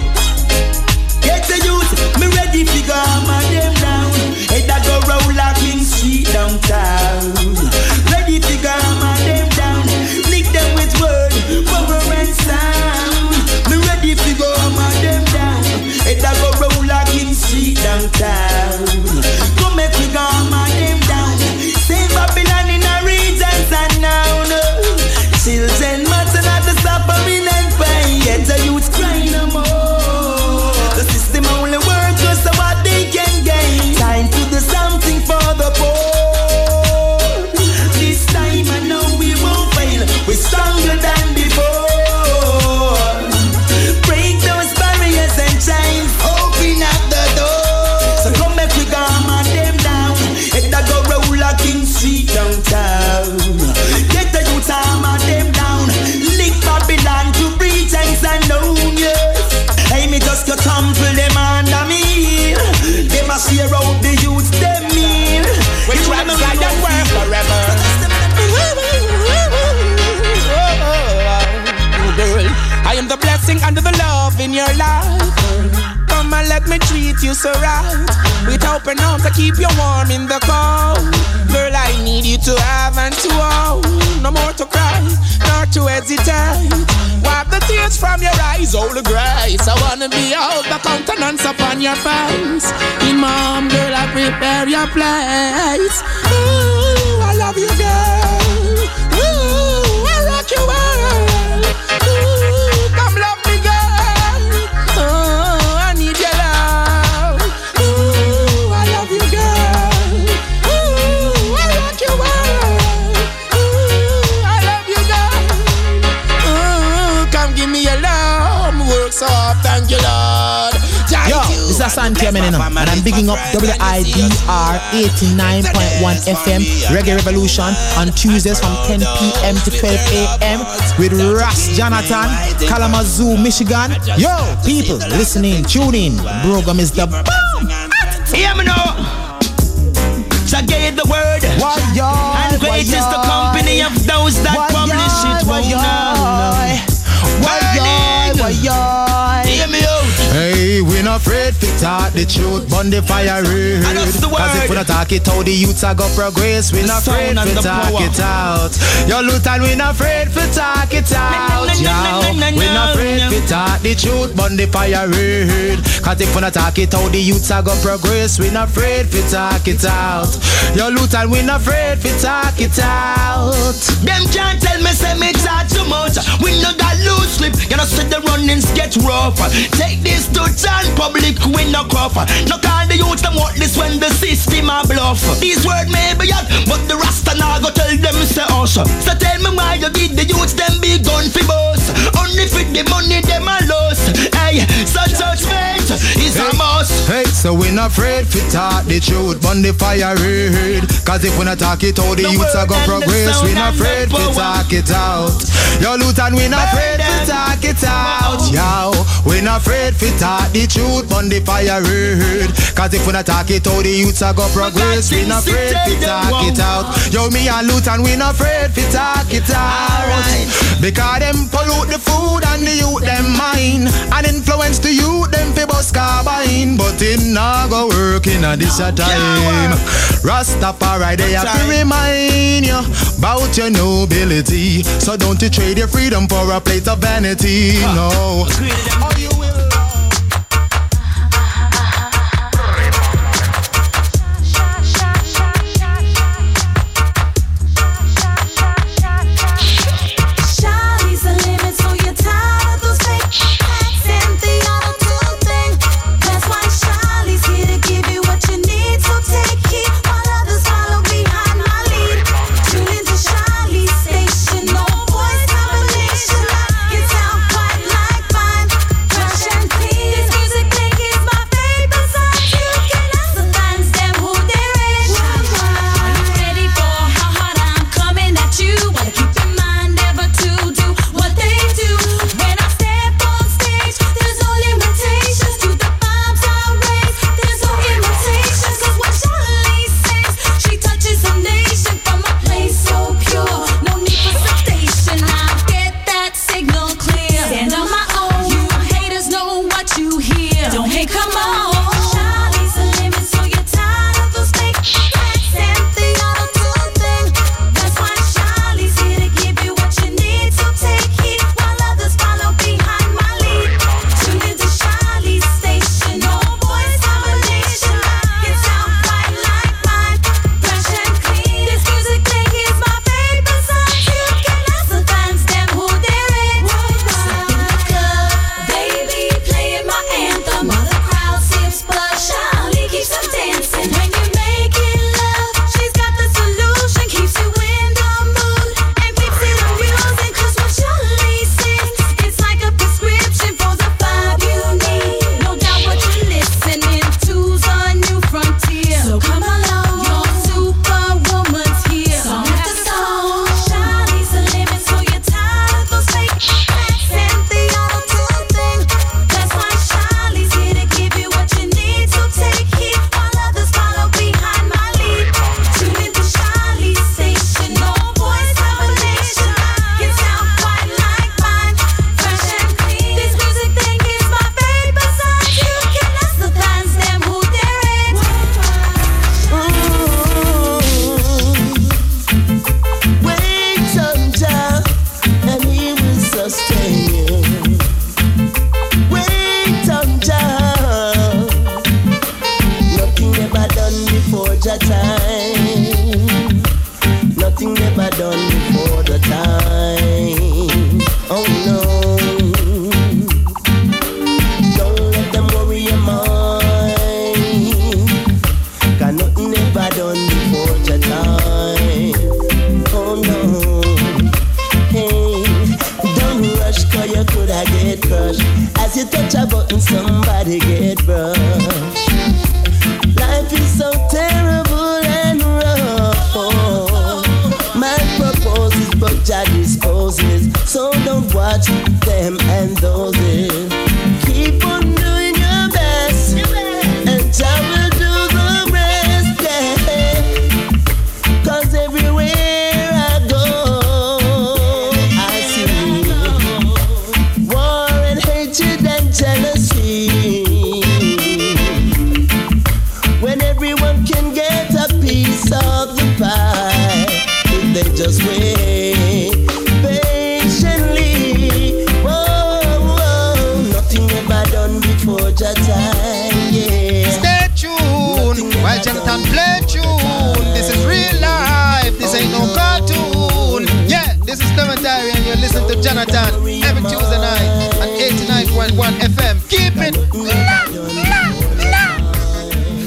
Your life. Come and let me treat you so right. With open arms, I keep you warm in the cold. Girl, I need you to have and to hold. No more to cry, nor to hesitate. Wipe the tears from your eyes, all the grace. I wanna be out the countenance upon your face. Imam, girl, I prepare your place. Ooh, I love you, girl. Yo, you. this is Santia Menino, and I'm bigging up WIDR 89.1 FM Reggae Revolution on Tuesdays from 10 p.m. to 12 a.m. with Ross Jonathon, Kalamazoo, Michigan. Yo, people, listening, tune in. Program is the bomb. Hear me now. So get the word. and great is the company of those that publish it. Now, now. Hear me out. Hey, we not afraid to talk the truth, burn the fire red. Cause if word. we not talk it how the youths are go progress, we The not afraid sound and to talk power. it out. Yo, Lutan, We're not afraid to talk it out, na, na, yo. na, na, We not na, afraid na. to talk the truth, burn the fire red. Cause if we not talk it how the youths are go progress, we not afraid to talk it out. Yo, Lutan, We're not afraid to talk it out. Them can't tell me say me talk too much. We no got loose slip. You know see the runnings get rough. Take this to John Public, we no cough. No call the youth them what this when the system a bluff. These words may be hot, but the Rasta now go tell them say us. So tell me why you give the youth them be gun fi boss. Only for the money them a lost. So we not afraid to talk the truth, burn the fire red. Cause if we not talk it how the, The youths are word go and the progress, we not afraid to talk it out. Yo, Lutan, we not afraid to talk it out. Yo, we not afraid to talk the truth, burn the fire red. Cause if we not talk it how the youths are go progress, we not afraid to talk it out. Yo, me and Lutan, we not afraid to talk it out. Because them pollute the food and the youth them mind and influence the youth them fi bust carbine. But it not go work in a this a time. Rastafari they have to remind you about your nobility. So don't you trade your freedom for a plate of vanity. No. Listen to Jonathon every Tuesday night at 89.1 FM. Keep it.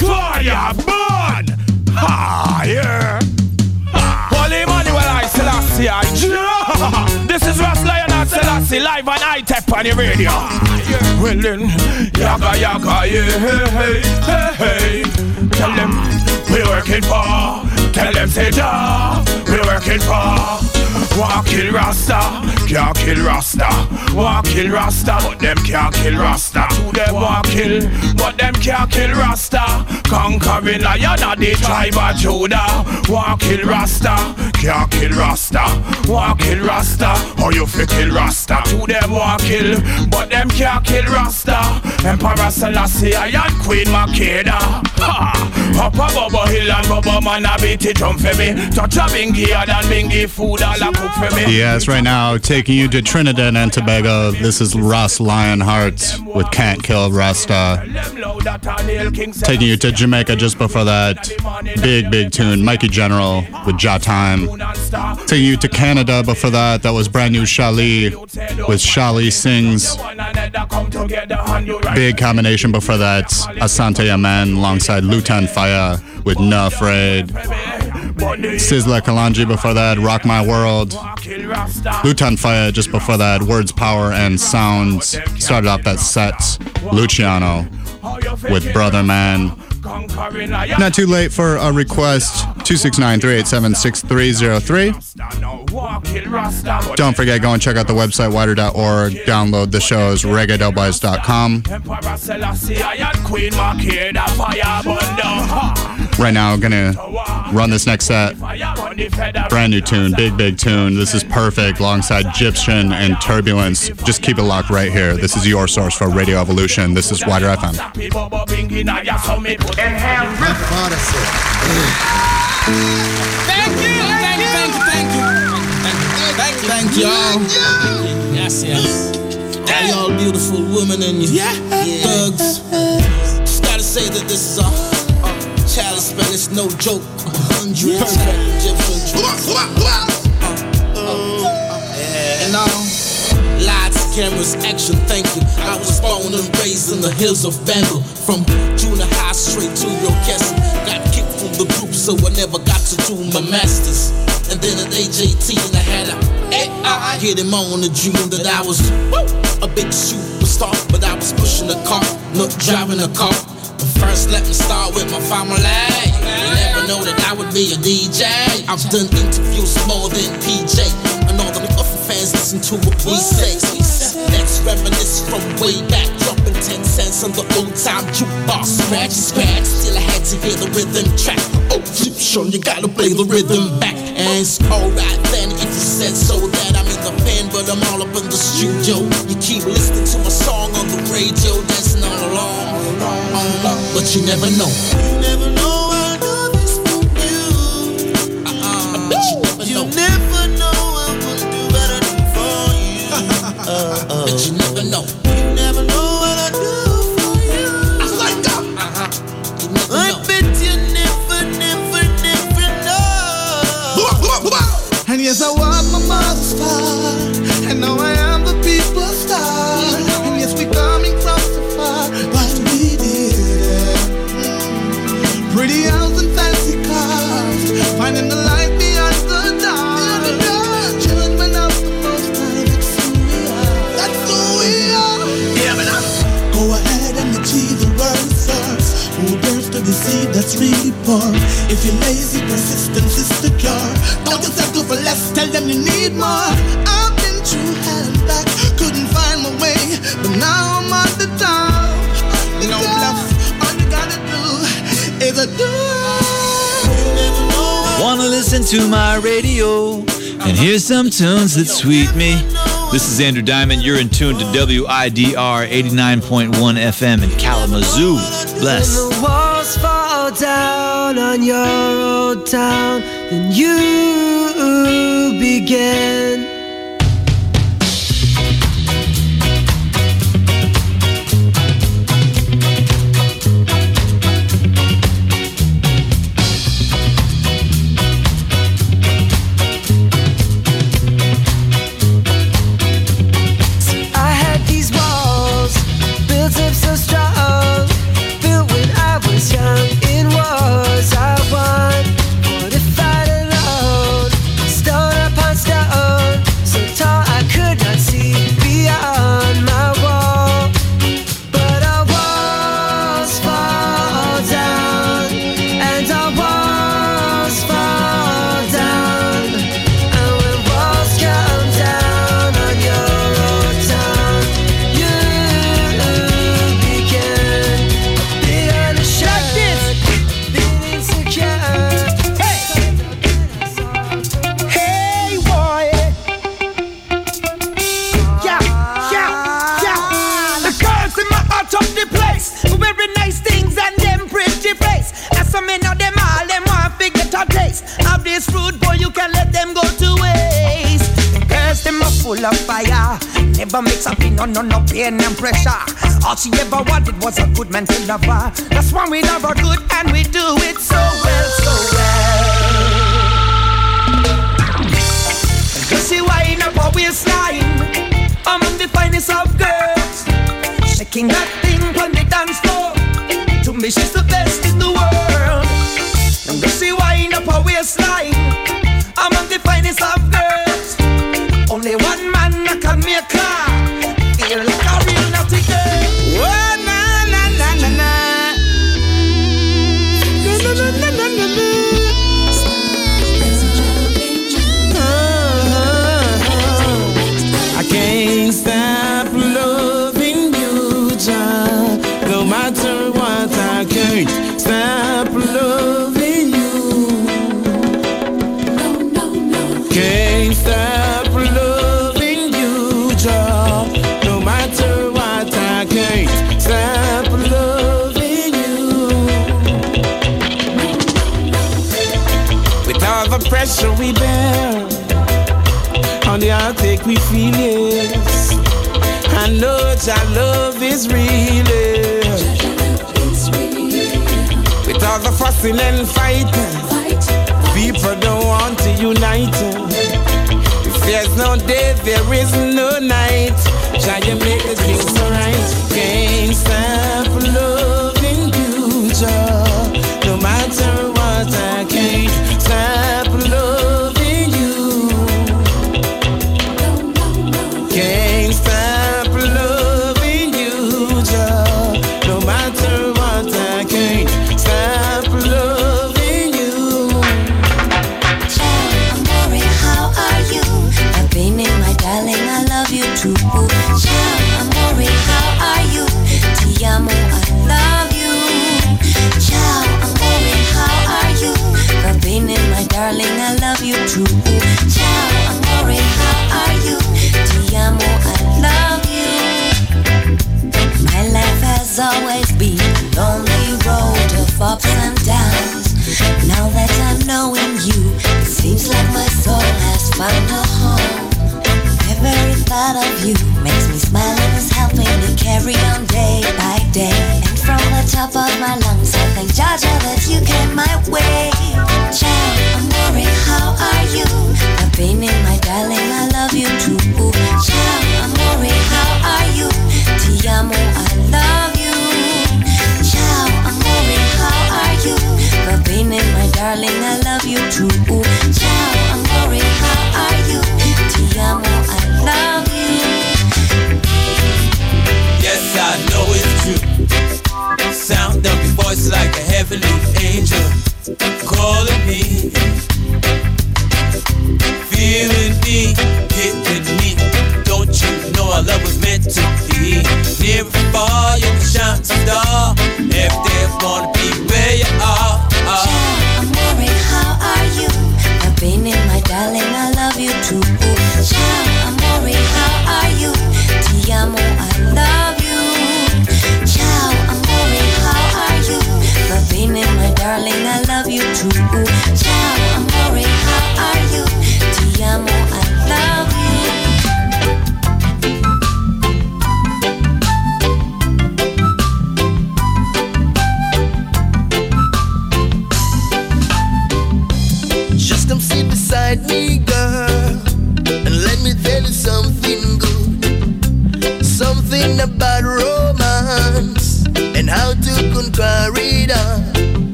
Fire burn! Ah, yeah! Holy Emmanuel I Selassie I Jah! (laughs) This is Ross Lion and Selassie live on iTech on the radio. Well then, yaga yaga yeah, hey, hey, hey. Tell them we working for. Tell them say da, we working for. Walk kill Rasta, can't kill Rasta. Walk kill Rasta, but them can't kill Rasta. To them walk kill, but them can't kill Rasta. Conquering lion of the tribe of Judah. Walk kill Rasta, can't kill Rasta. Walk kill Rasta, or you fi kill Rasta. To them walk kill, but them can't kill Rasta. Emperor Selassie and Queen Makeda. Ha! Up a Bubba Hill and Bubba Man a beat it drum for me. Touch a bingy and bingy food all a. Yes, right now, taking you to Trinidad and Tobago. This is Ross Lionheart with Can't Kill Rasta. Taking you to Jamaica just before that. Big, big tune. Mikey General with Jah Time. Taking you to Canada before that. That was brand new Shalli with Shalli Sings. Big combination before that. Asante Amen alongside Lutan Fyah with No Afraid. Sizzla Kalonji before that. Rock My World. Lutan Fyah just before that. Words, Power, and Sounds. Started off that set. Luciano with Brother Man. Not too late for a request. 269 387 6303. Don't forget, go and check out the website, widr.org. Download the shows, reggae.buzz.com. Emperor Selassie and Queen Makeda fire bundle. Right now, I'm gonna run this next set. Brand new tune, big, big tune. This is perfect alongside Egyptian and Turbulence. Just keep it locked right here. This is your source for Radio Evolution. This is WIDR FM. Thank you, thank you, thank you, thank you. Thank you, thank you, y'all. Yes, yes. All y'all beautiful women and you thugs. Just gotta say that this is a child Spanish, no joke. A hundred Egyptian uh, uh, uh, And now, lights, cameras, action, thank you. I was born and raised in the hills of Vandal. From junior high straight to your castle. Got kicked from the group, so I never got to do my masters. And then at age 18, I had a I hit him on the dream that I was a big superstar, but I was pushing a car, not driving a car. But first, let me start with my family. You never know that I would be a DJ. I've done interviews more than PJ, and all the fans listen to what we say. Let's reminisce from way back, dropping 10 cents on the old time jukebox. Scratch, scratch, still I had to hear the rhythm track. Oh, Egyptian, you gotta play the rhythm back. And it's alright then if you said so that I'm in the band, but I'm all up in the studio. You keep listening to my song on the radio, dancing all along, all along, but you never know. You never Wanna my radio and hear some tunes that sweet me. This is Andrew Diamond. You're in tune to WIDR 89.1 FM in Kalamazoo. Bless. When the walls fall down on your old town, then you begin. of fire. Never mix up in no, no, no pain and pressure. All she ever wanted was a good man to love her. That's why we love her good and we do it so well, so well. Cause she wind up a waistline. I'm the finest of girls. Shaking that thing when they dance floor. To me, she's the best in the world. And cause she wind up her waistline. among the finest of girls. Only one me a car. much our love is real. With all the fussing and fighting, people don't want to unite. If there's no day, there is no night. Try to make the things right. Can't stop loving you, Joe. No matter what, I can't stop loving. larger that you came my way. Child.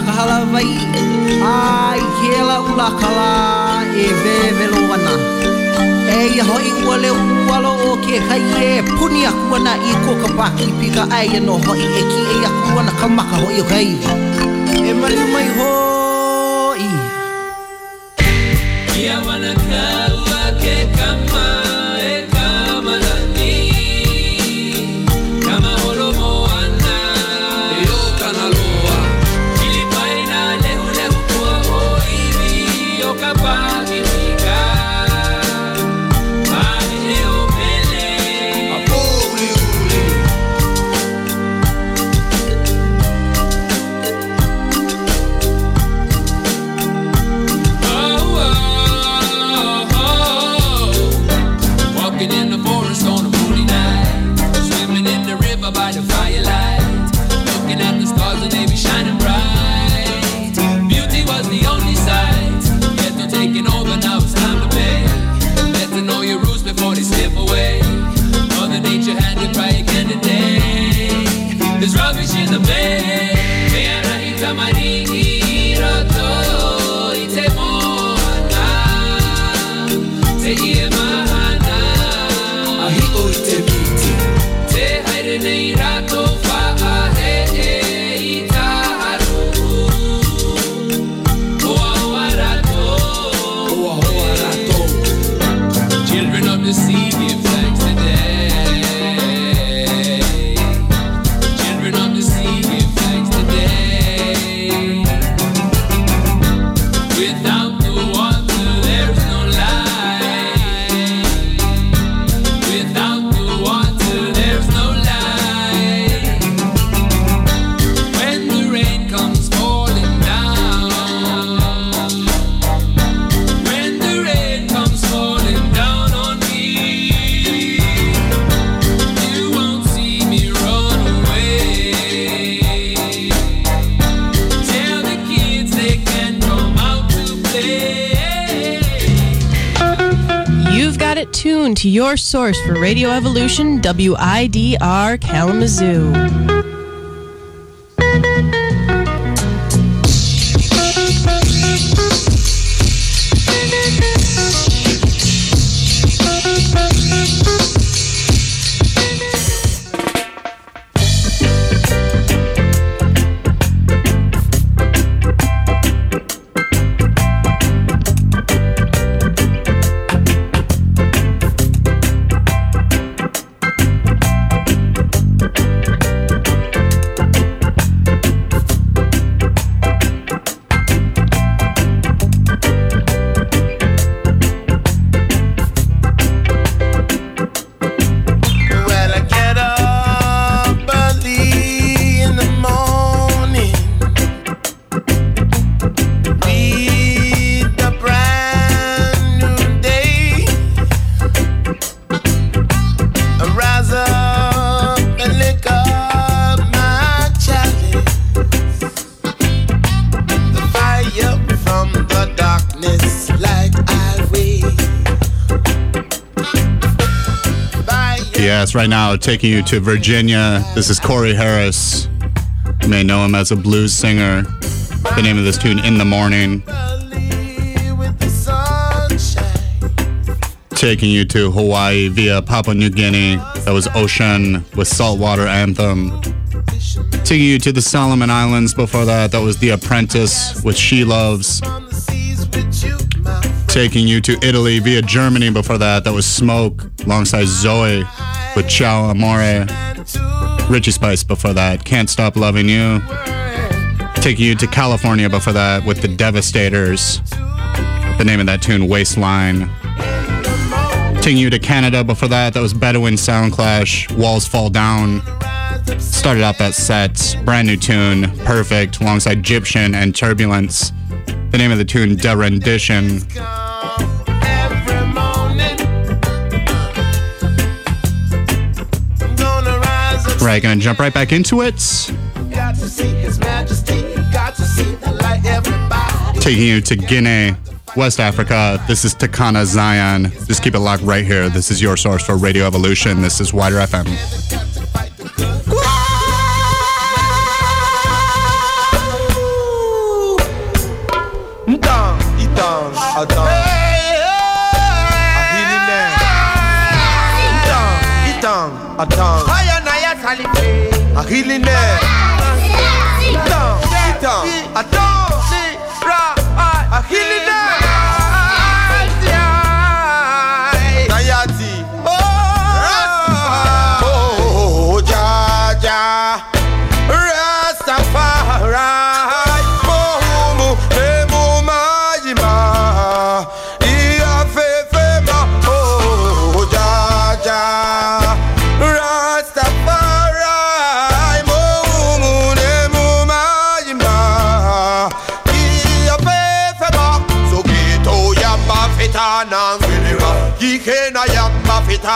halalavai ai hela ula kala e vevelo ana e ia hoi ua le ualo o ke kai e puni aku ana i ko ka paki pika ai no hoi e ki e aku ana ka maka hoi o kai. E manu mai hoi to your source for Radio Evolution, WIDR Kalamazoo. Right now taking you to Virginia. This is Corey Harris. You may know him as a blues singer. The name of this tune, In the Morning. Taking you to Hawaii via Papua New Guinea. That was Ocean with Saltwater Anthem. Taking you to the Solomon Islands before that. That was The Apprentice with She Loves. Taking you to Italy via Germany before that. That was Smoke alongside Zoe with Ciao Amore. Richie Spice before that. Can't Stop Loving You. Taking you to California before that with The Devastators. The name of that tune, Waistline. Taking you to Canada before that. That was Bedouin Sound Clash. Walls Fall Down. Started out that set. Brand new tune. Perfect. Alongside Egyptian and Turbulence. The name of the tune, De Rendition. Right, gonna jump right back into it. Got to see His Majesty. Got to see the light, everybody. Taking you to Guinea, West Africa. This is Takana Zion. Just keep it locked right here. This is your source for Radio Evolution. This is WIDR FM.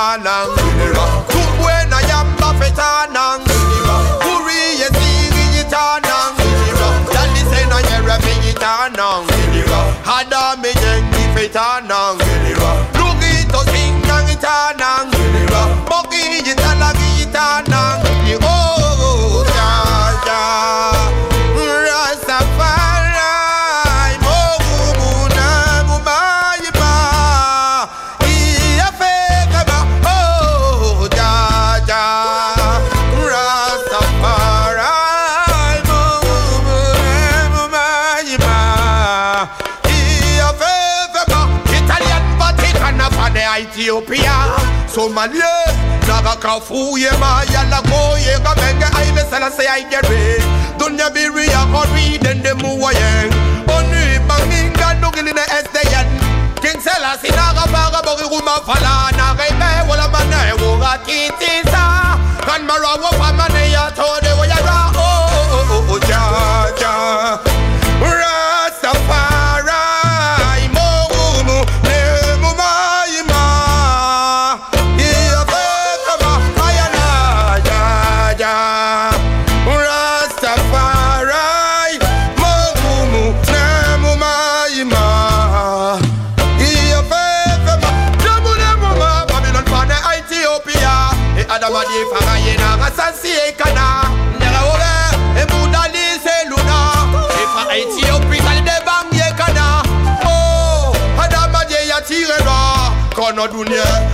Fitana ngilira. Kubwena yamba fitana ngilira. Kuriye siri yitana ngilira. Yalisena yere yitana ngilira. Hada me yengi fitana Ethiopia. Somalia. Naga kafuye ma yala koye ga menge aile sala se ai gere. Dunya biri ya kori dende muwaye. Onu banginga nugili na SDN. King Selassie naga baga bogi kuma fala na gebe wala mane woga kitisa. Kan mara wo pamane ya tode wo Kono dunia.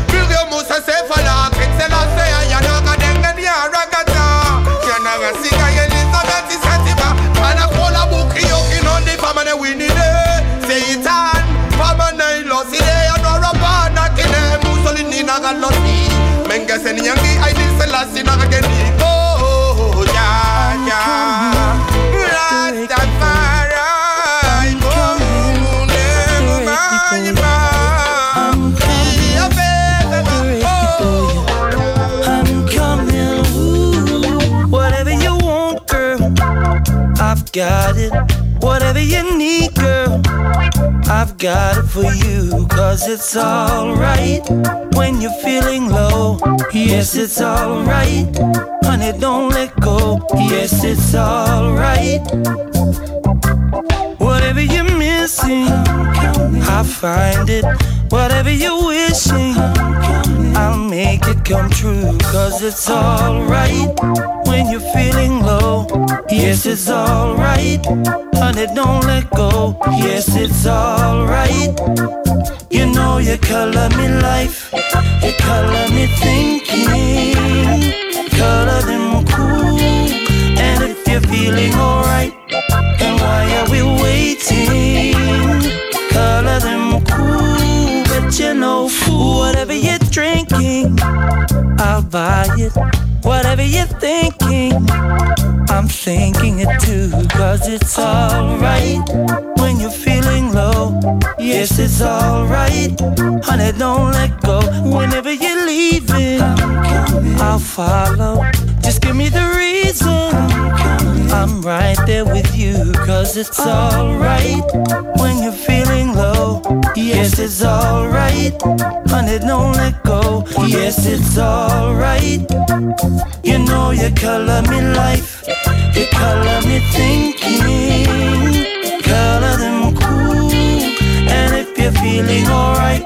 Got it. Whatever you need, girl, I've got it for you. Cause it's alright when you're feeling low. Yes, it's alright. Honey, don't let go. Yes, it's alright. Whatever you're missing, I'll find it. Whatever you're wishing, I'll make it come true. Cause it's alright when you're feeling low. Yes, it's alright. Honey, don't let go. Yes, it's alright. You know you color me life. You color me thinking. Color them cool. And if you're feeling alright, then why are we waiting? Color them cool, but you know, fool, whatever you're drinking, I'll buy it. Whatever you're thinking, I'm thinking it too. Cause it's alright when you're feeling low. Yes, it's alright. Honey, don't let go. Whenever you're leaving, I'll follow. Just give me the reason. I'm right there with you. Cause it's alright when you're Yes, it's alright. Honey, don't let go. Yes, it's alright. You know you color me life. You color me thinking. Color them cool. And if you're feeling alright,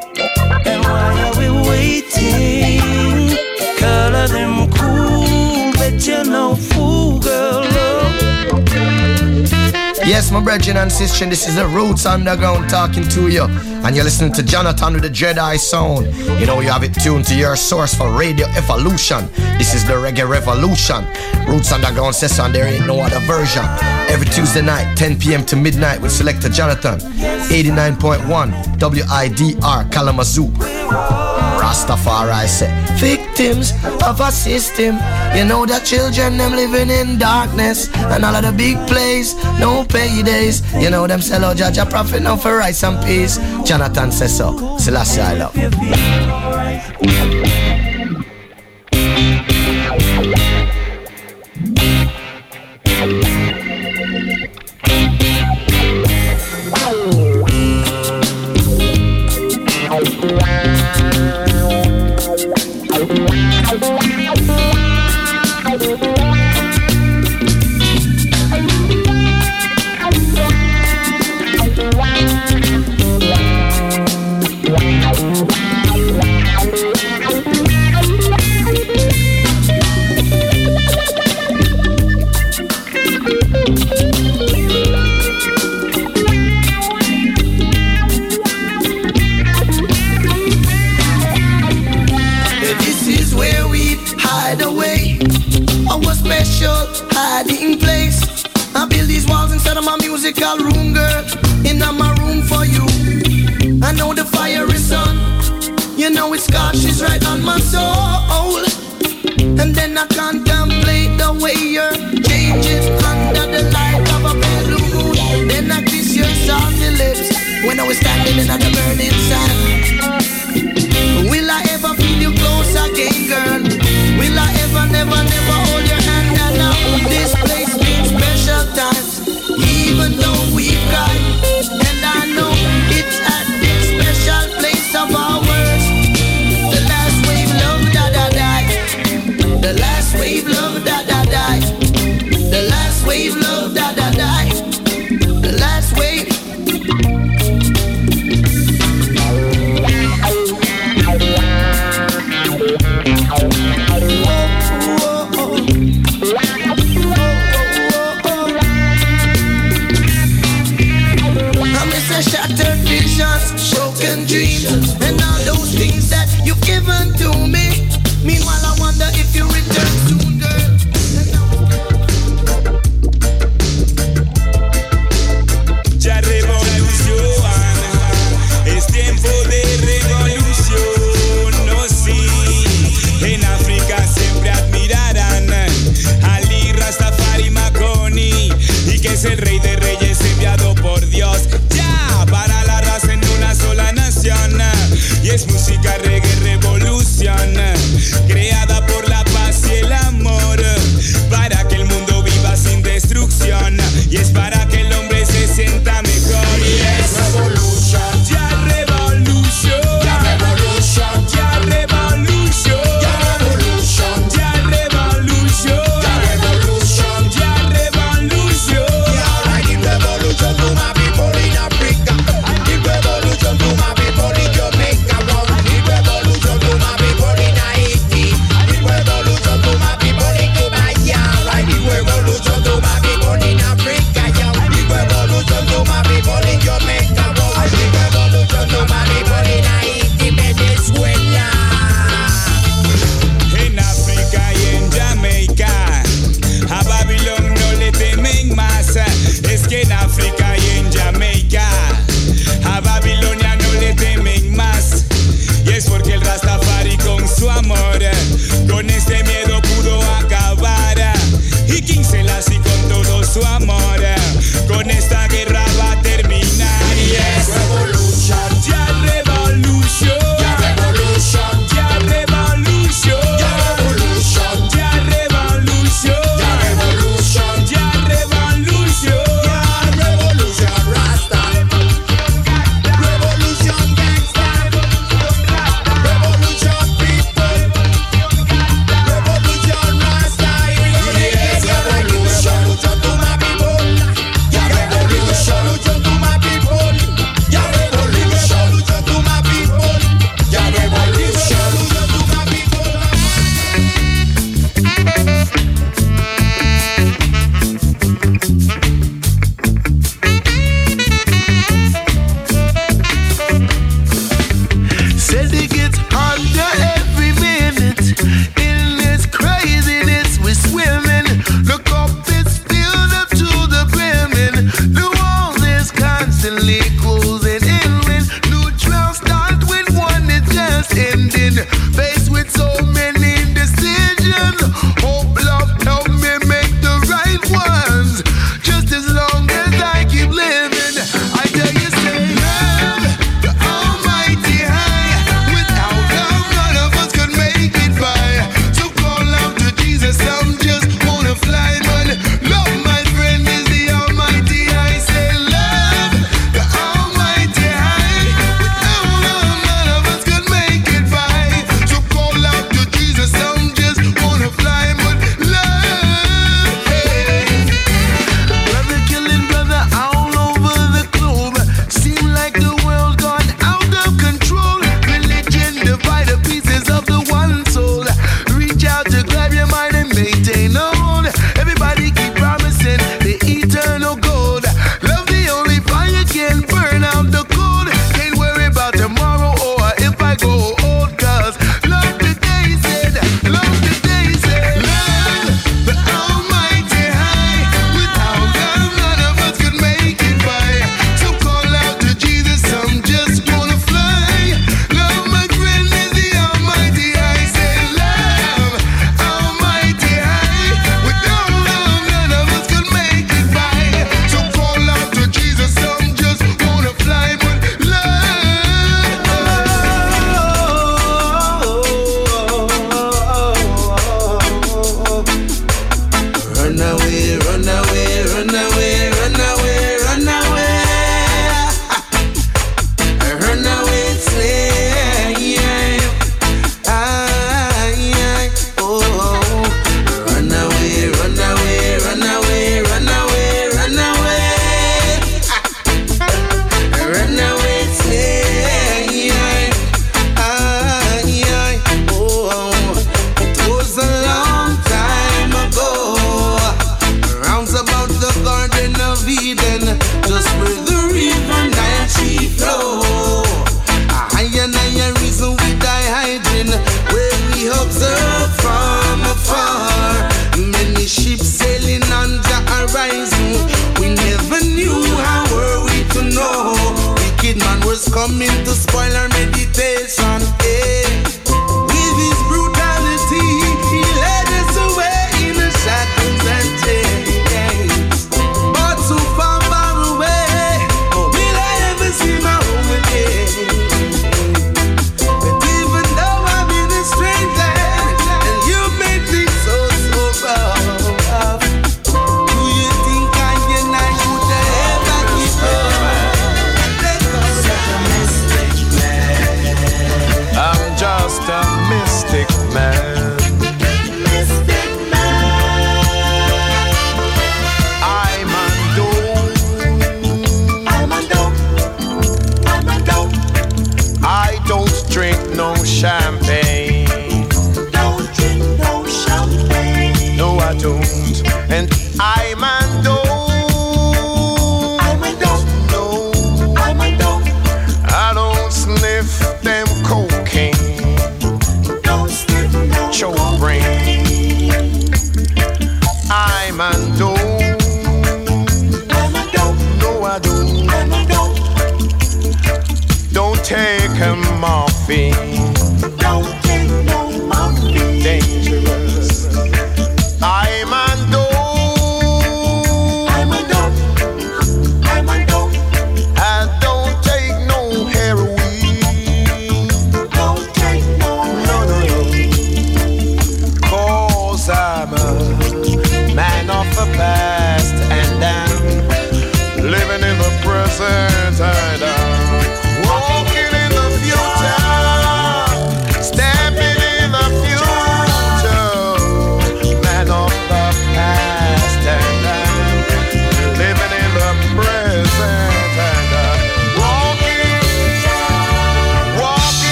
then why are we waiting? Color them cool. Bet you're no fool, girl. Yes, my brethren and sisters, this is the Roots Underground talking to you. And you're listening to Jonathon with the Jedi sound. You know, you have it tuned to your source for Radio Evolution. This is the Reggae Revolution. Roots Underground says and there ain't no other version. Every Tuesday night, 10 p.m. to midnight with Selector Jonathon. 89.1 WIDR Kalamazoo. Rastafari say Victims of a system. You know the children them living in darkness. And all of the big plays No paydays. You know them sell out judge a profit now for rice and peace Jonathan says so. Selassie I love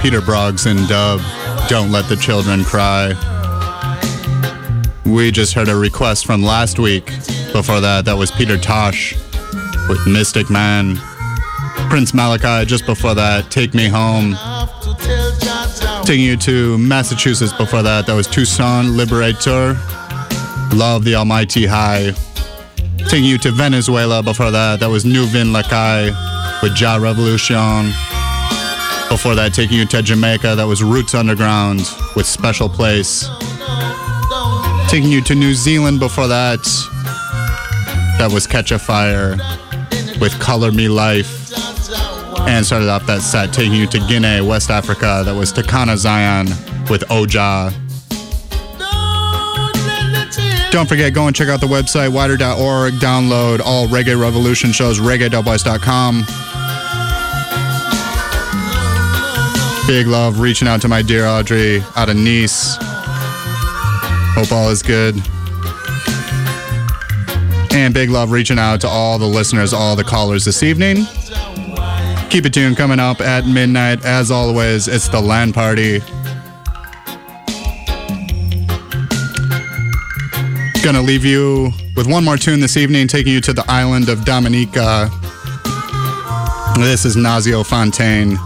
Peter Broggs and Dove Don't Let the Children Cry. We just heard a request from last week. Before that, that was Peter Tosh with Mystic Man. Prince Malachi, just before that, Take Me Home. Taking you to Massachusetts before that, that was Tucson Liberator. Love the Almighty High. Taking you to Venezuela before that, that was Nuvin Lakai with Jah Revolution. Before that, taking you to Jamaica, that was Roots Underground with Special Place. Taking you to New Zealand before that, that was Catch a Fire with Color Me Life. And started off that set taking you to Guinea, West Africa, that was Takana Zion with Oja. Don't forget, go and check out the website, widr.org. Download all Reggae Revolution shows, reggae.boys.com. Big love reaching out to my dear Audrey out of Nice. Hope all is good. And big love reaching out to all the listeners, all the callers this evening. Keep it tuned coming up at midnight. As always, it's the LAN party. Gonna leave you with one more tune this evening, taking you to the island of Dominica. This is Nasio Fontaine.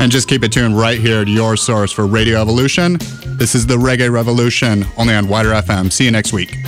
And just keep it tuned right here to your source for Radio Evolution. This is the Reggae Revolution, only on WIDR FM. See you next week.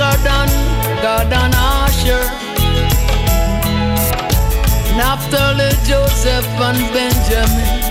Adan, God, and Asher. Naphtali, Joseph, and Benjamin.